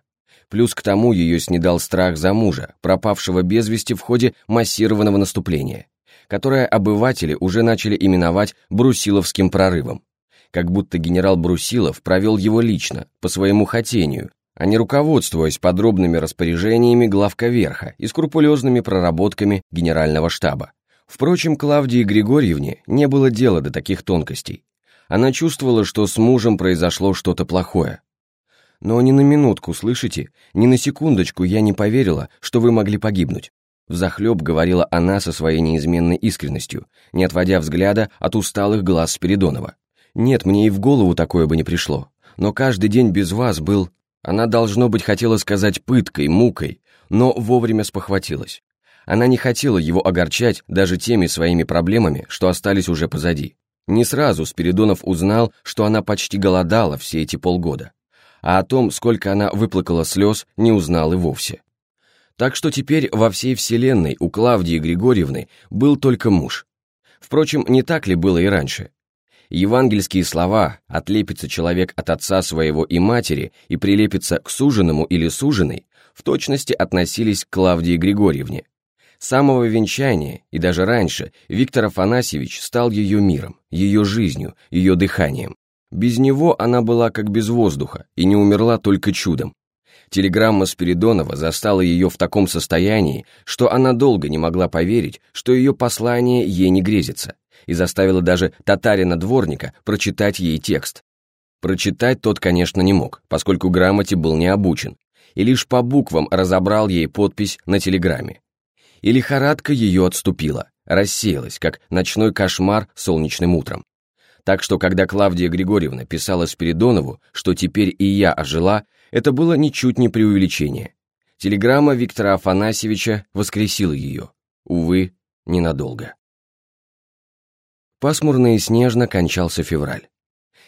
S1: Плюс к тому ее снедал страх за мужа, пропавшего без вести в ходе массированного наступления, которое обыватели уже начали именовать Брусиловским прорывом. Как будто генерал Брусилов провел его лично, по своему хотению, а не руководствуясь подробными распоряжениями главка верха и скрупулезными проработками генерального штаба. Впрочем, Клавдии Григорьевне не было дела до таких тонкостей. Она чувствовала, что с мужем произошло что-то плохое. Но ни на минутку, слышите, ни на секундочку я не поверила, что вы могли погибнуть. Взахлеб говорила она со своей неизменной искренностью, не отводя взгляда от усталых глаз Спиридонова. Нет, мне и в голову такое бы не пришло. Но каждый день без вас был... Она, должно быть, хотела сказать пыткой, мукой, но вовремя спохватилась. Она не хотела его огорчать даже теми своими проблемами, что остались уже позади. Не сразу Спиридонов узнал, что она почти голодала все эти полгода, а о том, сколько она выплакала слез, не узнал и вовсе. Так что теперь во всей вселенной у Клавдии Григорьевны был только муж. Впрочем, не так ли было и раньше? Евангельские слова «отлепится человек от отца своего и матери и прилепится к суженому или суженой» в точности относились к Клавдии Григорьевне, самого венчания и даже раньше Виктор Афанасьевич стал ее миром, ее жизнью, ее дыханием. Без него она была как без воздуха и не умерла только чудом. Телеграмма Спиридонова застала ее в таком состоянии, что она долго не могла поверить, что ее послание ей не грезится, и заставила даже татарина-дворника прочитать ей текст. Прочитать тот, конечно, не мог, поскольку грамоте был не обучен, и лишь по буквам разобрал ей подпись на телеграмме и лихорадка ее отступила, рассеялась, как ночной кошмар солнечным утром. Так что, когда Клавдия Григорьевна писала Спиридонову, что теперь и я ожила, это было ничуть не преувеличение. Телеграмма Виктора Афанасьевича воскресила ее. Увы, ненадолго. Пасмурно и снежно кончался февраль.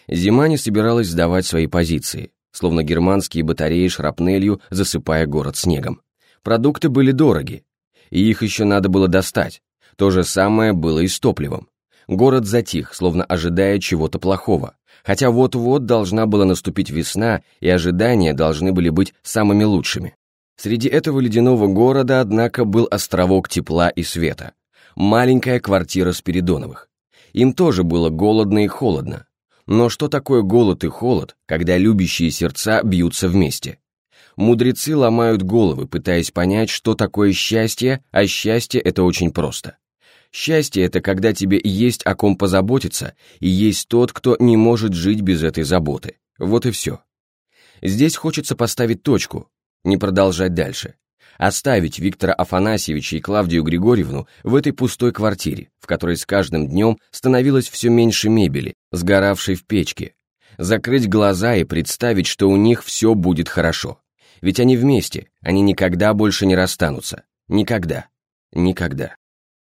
S1: Зима не собиралась сдавать свои позиции, словно германские батареи шрапнелью, засыпая город снегом. Продукты были дороги, и их еще надо было достать. То же самое было и с топливом. Город затих, словно ожидая чего-то плохого. Хотя вот-вот должна была наступить весна, и ожидания должны были быть самыми лучшими. Среди этого ледяного города, однако, был островок тепла и света. Маленькая квартира Спиридоновых. Им тоже было голодно и холодно. Но что такое голод и холод, когда любящие сердца бьются вместе? Мудрецы ломают головы, пытаясь понять, что такое счастье, а счастье — это очень просто. Счастье — это когда тебе есть о ком позаботиться, и есть тот, кто не может жить без этой заботы. Вот и все. Здесь хочется поставить точку, не продолжать дальше. Оставить Виктора Афанасьевича и Клавдию Григорьевну в этой пустой квартире, в которой с каждым днем становилось все меньше мебели, сгоравшей в печке. Закрыть глаза и представить, что у них все будет хорошо. Ведь они вместе, они никогда больше не расстанутся. Никогда. Никогда.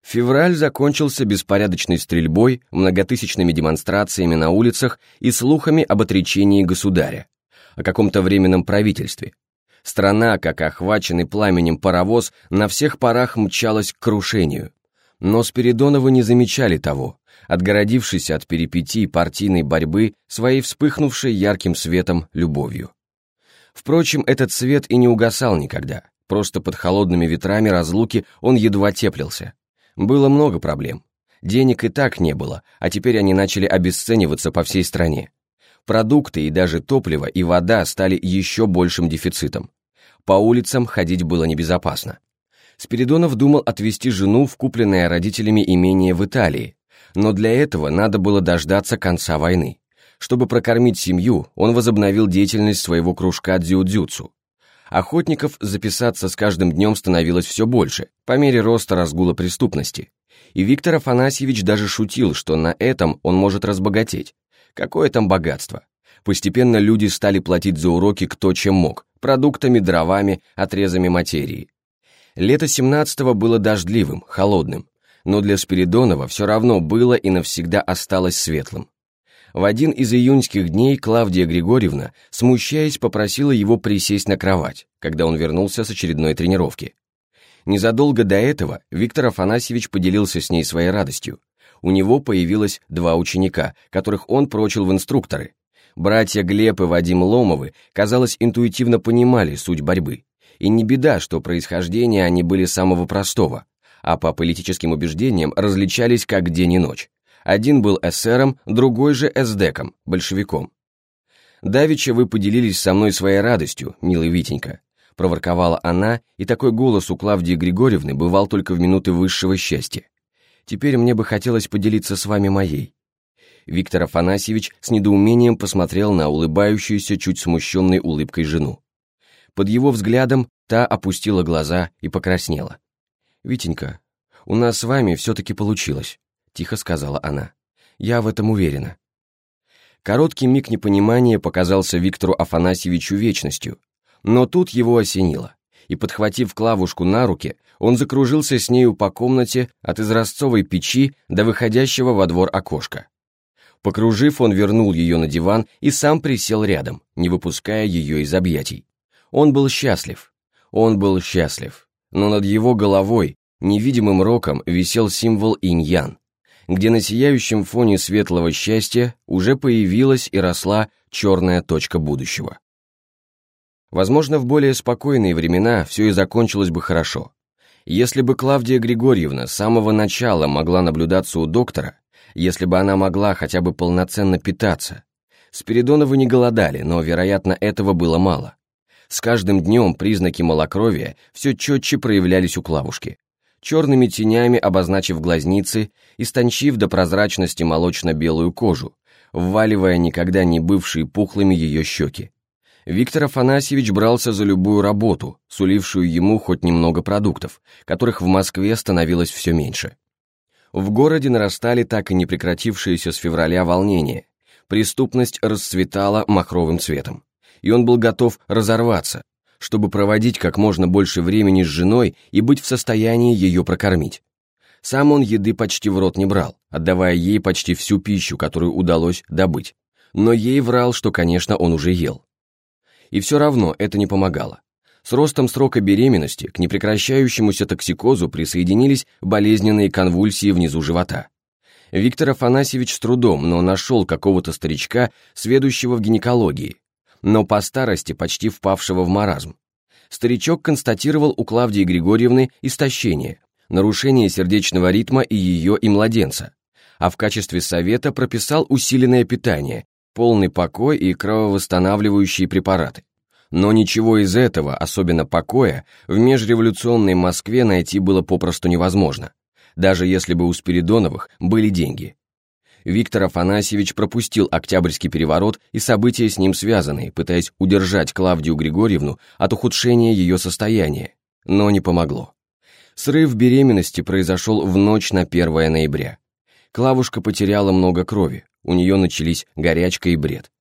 S1: Февраль закончился беспорядочной стрельбой, многотысячными демонстрациями на улицах и слухами об отречении государя, о каком-то временном правительстве. Страна, как охваченный пламенем паровоз, на всех парах мчалась к крушению. Но Спиридоновы не замечали того, отгородившись от перипетий партийной борьбы своей вспыхнувшей ярким светом любовью. Впрочем, этот свет и не угасал никогда, просто под холодными ветрами разлуки он едва теплился. Было много проблем. Денег и так не было, а теперь они начали обесцениваться по всей стране. Продукты и даже топливо и вода стали еще большим дефицитом. По улицам ходить было небезопасно. Спиридонов думал отвезти жену в купленное родителями имение в Италии, но для этого надо было дождаться конца войны. Чтобы прокормить семью, он возобновил деятельность своего кружка дзюдзюцу. Охотников записаться с каждым днем становилось все больше, по мере роста разгула преступности. И Виктор Афанасьевич даже шутил, что на этом он может разбогатеть. Какое там богатство? Постепенно люди стали платить за уроки кто чем мог, продуктами, дровами, отрезами материи. Лето 17-го было дождливым, холодным, но для Спиридонова все равно было и навсегда осталось светлым. В один из июньских дней Клавдия Григорьевна, смущаясь, попросила его присесть на кровать, когда он вернулся с очередной тренировки. Незадолго до этого Виктор Афанасьевич поделился с ней своей радостью. У него появилось два ученика, которых он прочил в инструкторы. Братья Глеб и Вадим Ломовы, казалось, интуитивно понимали суть борьбы. И не беда, что происхождение они были самого простого, а по политическим убеждениям различались как день и ночь. Один был эсером, другой же эсдеком, большевиком. «Давича вы поделились со мной своей радостью, милый Витенька», проворковала она, и такой голос у Клавдии Григорьевны бывал только в минуты высшего счастья. «Теперь мне бы хотелось поделиться с вами моей». Виктор Афанасьевич с недоумением посмотрел на улыбающуюся чуть смущенной улыбкой жену. Под его взглядом та опустила глаза и покраснела. «Витенька, у нас с вами все-таки получилось тихо сказала она. «Я в этом уверена». Короткий миг непонимания показался Виктору Афанасьевичу вечностью, но тут его осенило, и, подхватив Клавушку на руки, он закружился с нею по комнате от изразцовой печи до выходящего во двор окошка. Покружив, он вернул ее на диван и сам присел рядом, не выпуская ее из объятий. Он был счастлив. Он был счастлив. Но над его головой, невидимым роком, висел символ инь-ян, где на сияющем фоне светлого счастья уже появилась и росла черная точка будущего. Возможно, в более спокойные времена все и закончилось бы хорошо. Если бы Клавдия Григорьевна с самого начала могла наблюдаться у доктора, если бы она могла хотя бы полноценно питаться. Спиридоновы не голодали, но, вероятно, этого было мало. С каждым днем признаки малокровия все четче проявлялись у Клавушки черными тенями обозначив глазницы, истончив до прозрачности молочно-белую кожу, вваливая никогда не бывшие пухлыми ее щеки. Виктор Афанасьевич брался за любую работу, сулившую ему хоть немного продуктов, которых в Москве становилось все меньше. В городе нарастали так и не прекратившиеся с февраля волнения. Преступность расцветала махровым цветом. И он был готов разорваться, чтобы проводить как можно больше времени с женой и быть в состоянии ее прокормить. Сам он еды почти в рот не брал, отдавая ей почти всю пищу, которую удалось добыть. Но ей врал, что, конечно, он уже ел. И все равно это не помогало. С ростом срока беременности к непрекращающемуся токсикозу присоединились болезненные конвульсии внизу живота. Виктор Афанасьевич с трудом, но нашел какого-то старичка, сведущего в гинекологии, но по старости почти впавшего в маразм. Старичок констатировал у Клавдии Григорьевны истощение, нарушение сердечного ритма и ее, и младенца, а в качестве совета прописал усиленное питание, полный покой и крововосстанавливающие препараты. Но ничего из этого, особенно покоя, в межреволюционной Москве найти было попросту невозможно, даже если бы у Спиридоновых были деньги. Виктор Афанасьевич пропустил Октябрьский переворот и события с ним связанные, пытаясь удержать Клавдию Григорьевну от ухудшения ее состояния, но не помогло. Срыв беременности произошел в ночь на 1 ноября. Клавушка потеряла много крови, у нее начались горячка и бред.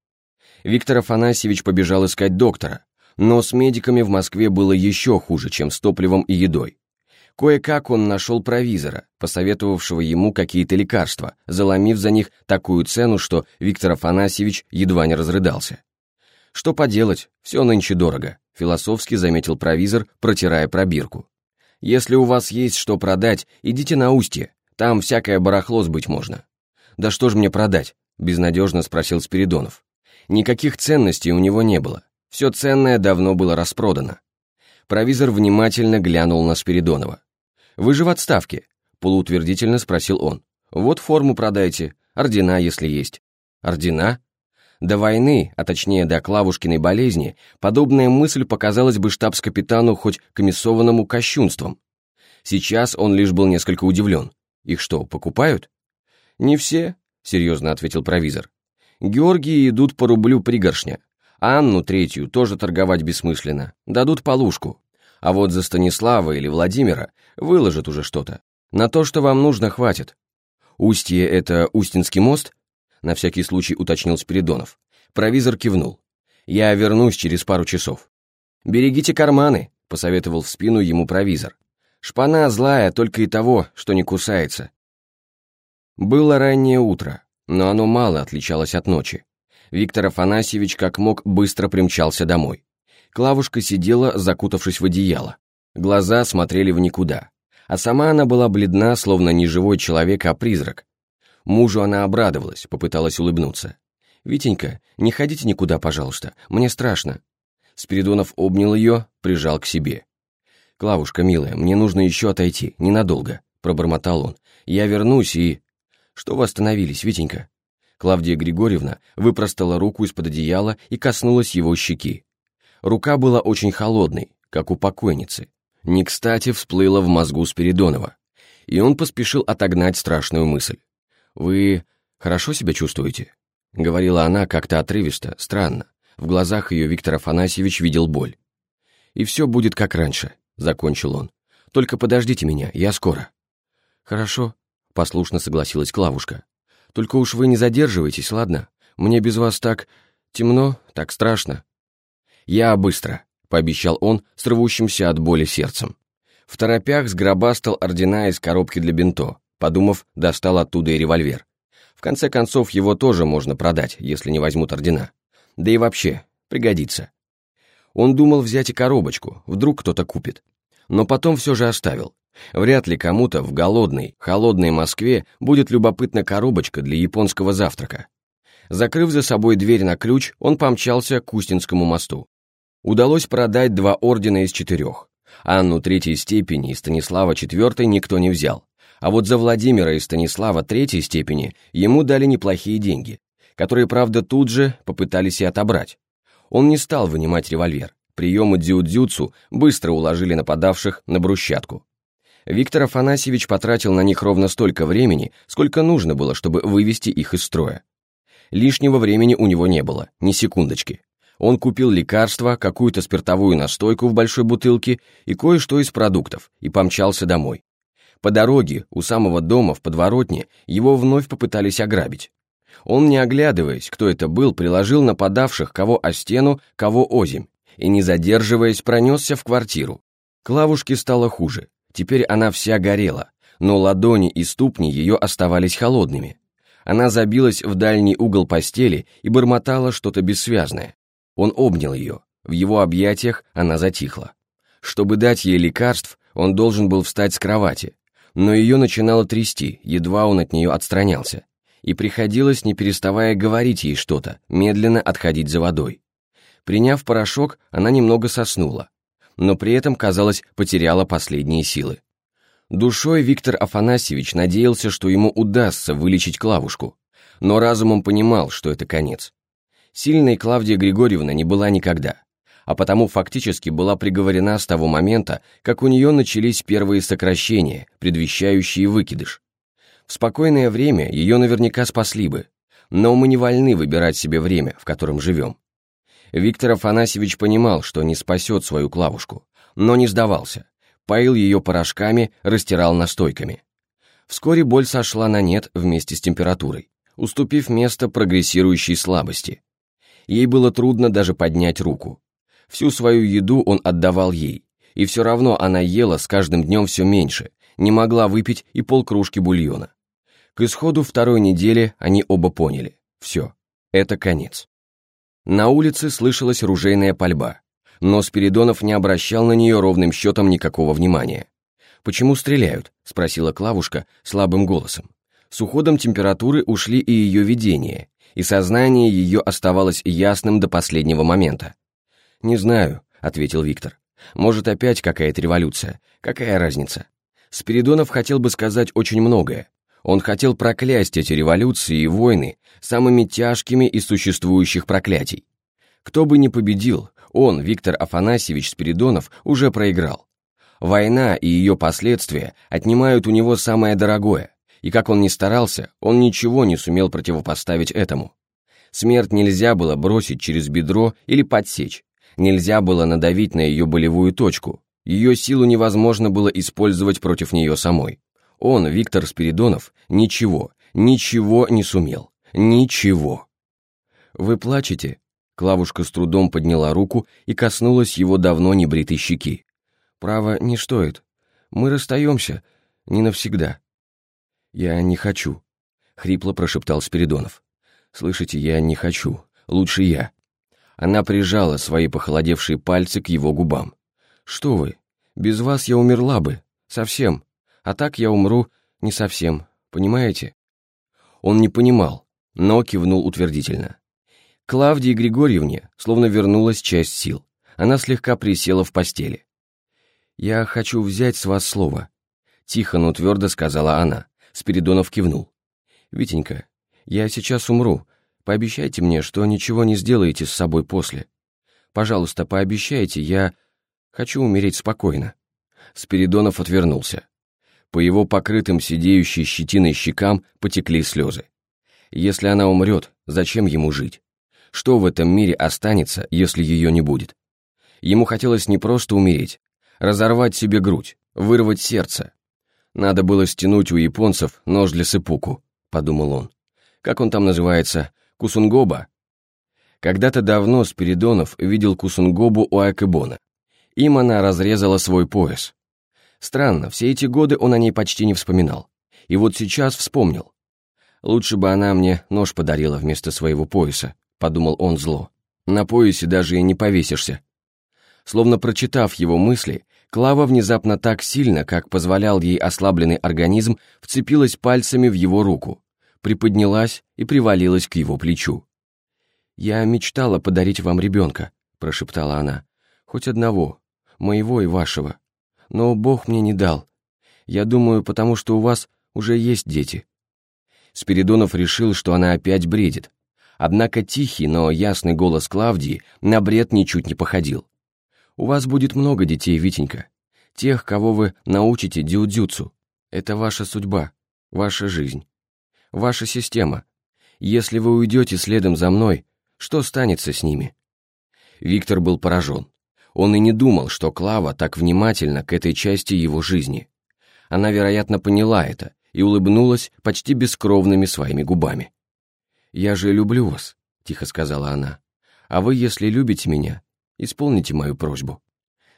S1: Виктор Афанасьевич побежал искать доктора, но с медиками в Москве было еще хуже, чем с топливом и едой. Кое-как он нашел провизора, посоветовавшего ему какие-то лекарства, заломив за них такую цену, что Виктор Афанасьевич едва не разрыдался. «Что поделать, все нынче дорого», — философски заметил провизор, протирая пробирку. «Если у вас есть что продать, идите на устье, там всякое барахло сбыть можно». «Да что ж мне продать?» — безнадежно спросил Спиридонов. Никаких ценностей у него не было, все ценное давно было распродано. Провизор внимательно глянул на Спиридонова. «Вы же в отставке?» — полуутвердительно спросил он. «Вот форму продайте, ордена, если есть». «Ордена?» До войны, а точнее до Клавушкиной болезни, подобная мысль показалась бы штабс-капитану хоть комиссованному кощунством. Сейчас он лишь был несколько удивлен. Их что, покупают? «Не все», — серьезно ответил провизор. «Георгии идут по рублю пригоршня. Анну третью тоже торговать бессмысленно. Дадут полушку. А вот за Станислава или Владимира выложат уже что-то. На то, что вам нужно, хватит. Устье — это Устинский мост? На всякий случай уточнил Спиридонов. Провизор кивнул. Я вернусь через пару часов. Берегите карманы, посоветовал в спину ему провизор. Шпана злая только и того, что не кусается. Было раннее утро, но оно мало отличалось от ночи. Виктор Афанасьевич как мог быстро примчался домой. Клавушка сидела, закутавшись в одеяло. Глаза смотрели в никуда. А сама она была бледна, словно не живой человек, а призрак. Мужу она обрадовалась, попыталась улыбнуться. «Витенька, не ходите никуда, пожалуйста, мне страшно». Спиридонов обнял ее, прижал к себе. «Клавушка, милая, мне нужно еще отойти, ненадолго», — пробормотал он. «Я вернусь и...» «Что вы остановились, Витенька?» Клавдия Григорьевна выпростала руку из-под одеяла и коснулась его щеки. Рука была очень холодной, как у покойницы. Не кстати всплыла в мозгу Спиридонова, и он поспешил отогнать страшную мысль. «Вы хорошо себя чувствуете?» — говорила она как-то отрывисто, странно. В глазах ее Виктор Афанасьевич видел боль. «И все будет как раньше», — закончил он. «Только подождите меня, я скоро». «Хорошо», — послушно согласилась Клавушка. «Только уж вы не задерживайтесь, ладно? Мне без вас так темно, так страшно». «Я быстро», — пообещал он с рвущимся от боли сердцем. В торопях сгробастал ордена из коробки для бинто, подумав, достал оттуда и револьвер. В конце концов, его тоже можно продать, если не возьмут ордена. Да и вообще, пригодится. Он думал взять и коробочку, вдруг кто-то купит. Но потом все же оставил. Вряд ли кому-то в голодной, холодной Москве будет любопытна коробочка для японского завтрака. Закрыв за собой дверь на ключ, он помчался к Устинскому мосту удалось продать два ордена из четырех. Анну третьей степени и Станислава четвертой никто не взял. А вот за Владимира и Станислава третьей степени ему дали неплохие деньги, которые, правда, тут же попытались и отобрать. Он не стал вынимать револьвер. Приемы дзюдзюцу быстро уложили нападавших на брусчатку. Виктор Афанасьевич потратил на них ровно столько времени, сколько нужно было, чтобы вывести их из строя. Лишнего времени у него не было, ни секундочки. Он купил лекарства, какую-то спиртовую настойку в большой бутылке и кое-что из продуктов, и помчался домой. По дороге, у самого дома, в подворотне, его вновь попытались ограбить. Он, не оглядываясь, кто это был, приложил нападавших кого о стену, кого озимь, и, не задерживаясь, пронесся в квартиру. Клавушке стало хуже, теперь она вся горела, но ладони и ступни ее оставались холодными. Она забилась в дальний угол постели и бормотала что-то бессвязное. Он обнял ее. В его объятиях она затихла. Чтобы дать ей лекарств, он должен был встать с кровати. Но ее начинало трясти, едва он от нее отстранялся. И приходилось, не переставая говорить ей что-то, медленно отходить за водой. Приняв порошок, она немного соснула. Но при этом, казалось, потеряла последние силы. Душой Виктор Афанасьевич надеялся, что ему удастся вылечить Клавушку. Но разумом понимал, что это конец. Сильной Клавдия Григорьевна не была никогда. а потому фактически была приговорена с того момента, как у нее начались первые сокращения, предвещающие выкидыш. В спокойное время ее наверняка спасли бы, но мы не вольны выбирать себе время, в котором живем. Виктор Афанасьевич понимал, что не спасет свою Клавушку, но не сдавался, поил ее порошками, растирал настойками. Вскоре боль сошла на нет вместе с температурой, уступив место прогрессирующей слабости. Ей было трудно даже поднять руку. Всю свою еду он отдавал ей, и все равно она ела с каждым днем все меньше, не могла выпить и полкружки бульона. К исходу второй недели они оба поняли. Все, это конец. На улице слышалась ружейная пальба, но Спиридонов не обращал на нее ровным счетом никакого внимания. «Почему стреляют?» — спросила Клавушка слабым голосом. С уходом температуры ушли и ее видения, и сознание ее оставалось ясным до последнего момента. «Не знаю», — ответил Виктор. «Может, опять какая-то революция? Какая разница?» Спиридонов хотел бы сказать очень многое. Он хотел проклясть эти революции и войны самыми тяжкими из существующих проклятий. Кто бы ни победил, он, Виктор Афанасьевич Спиридонов, уже проиграл. Война и ее последствия отнимают у него самое дорогое, и как он ни старался, он ничего не сумел противопоставить этому. Смерть нельзя было бросить через бедро или подсечь, нельзя было надавить на ее болевую точку, ее силу невозможно было использовать против нее самой. Он, Виктор Спиридонов, ничего, ничего не сумел. Ничего. «Вы плачете?» Клавушка с трудом подняла руку и коснулась его давно небритой щеки. «Право, не стоит. Мы расстаемся. Не навсегда». «Я не хочу», — хрипло прошептал Спиридонов. «Слышите, я не хочу. Лучше я». Она прижала свои похолодевшие пальцы к его губам. «Что вы? Без вас я умерла бы. Совсем. А так я умру не совсем. Понимаете?» Он не понимал, но кивнул утвердительно. Клавдии Григорьевне словно вернулась часть сил. Она слегка присела в постели. «Я хочу взять с вас слово», — тихо, но твердо сказала она. Спиридонов кивнул. «Витенька, я сейчас умру. Пообещайте мне, что ничего не сделаете с собой после. Пожалуйста, пообещайте, я Хочу умереть спокойно». Спиридонов отвернулся. По его покрытым сидеющей щетиной щекам потекли слезы. Если она умрет, зачем ему жить? Что в этом мире останется, если ее не будет? Ему хотелось не просто умереть, разорвать себе грудь, вырвать сердце. Надо было стянуть у японцев нож для сыпуку, подумал он. Как он там называется? Кусунгоба? Когда-то давно Спиридонов видел Кусунгобу у Акебона. Им она разрезала свой пояс. Странно, все эти годы он о ней почти не вспоминал. И вот сейчас вспомнил. «Лучше бы она мне нож подарила вместо своего пояса», — подумал он зло. «На поясе даже и не повесишься». Словно прочитав его мысли, Клава внезапно так сильно, как позволял ей ослабленный организм, вцепилась пальцами в его руку, приподнялась и привалилась к его плечу. «Я мечтала подарить вам ребенка», — прошептала она. «Хоть одного, моего и вашего. Но Бог мне не дал. Я думаю, потому что у вас уже есть дети». Спиридонов решил, что она опять бредит. Однако тихий, но ясный голос Клавдии на бред ничуть не походил. «У вас будет много детей, Витенька. Тех, кого вы научите дзюдзюцу. Это ваша судьба, ваша жизнь, ваша система. Если вы уйдете следом за мной, что станется с ними?» Виктор был поражен. Он и не думал, что Клава так внимательна к этой части его жизни. Она, вероятно, поняла это и улыбнулась почти бескровными своими губами. «Я же люблю вас», — тихо сказала она. «А вы, если любите меня, исполните мою просьбу».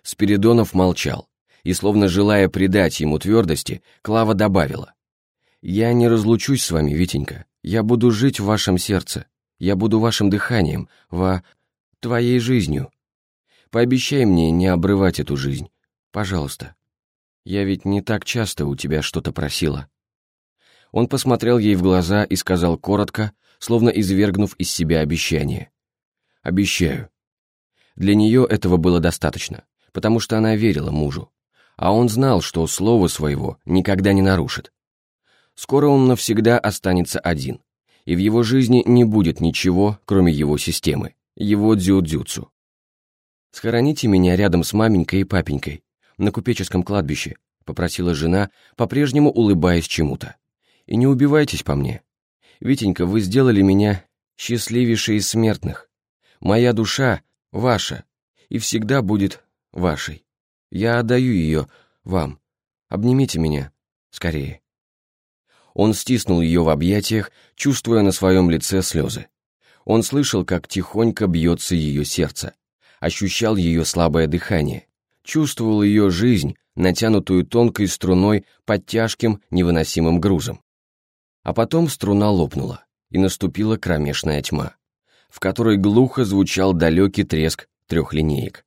S1: Спиридонов молчал, и, словно желая придать ему твердости, Клава добавила. «Я не разлучусь с вами, Витенька. Я буду жить в вашем сердце. Я буду вашим дыханием, во... твоей жизнью, Пообещай мне не обрывать эту жизнь. Пожалуйста. Я ведь не так часто у тебя что-то просила». Он посмотрел ей в глаза и сказал коротко, словно извергнув из себя обещание. «Обещаю». Для нее этого было достаточно, потому что она верила мужу, а он знал, что слово своего никогда не нарушит. Скоро он навсегда останется один, и в его жизни не будет ничего, кроме его системы, его дзюдзюцу. «Схороните меня рядом с маменькой и папенькой, на купеческом кладбище», попросила жена, по-прежнему улыбаясь чему-то. «И не убивайтесь по мне. Витенька, вы сделали меня счастливейшей из смертных. Моя душа ваша и всегда будет вашей. Я отдаю ее вам. Обнимите меня скорее». Он стиснул ее в объятиях, чувствуя на своем лице слезы. Он слышал, как тихонько бьется ее сердце, ощущал ее слабое дыхание, чувствовал ее жизнь, натянутую тонкой струной под тяжким невыносимым грузом. А потом струна лопнула, и наступила кромешная тьма, в которой глухо звучал далекий треск трехлинеек.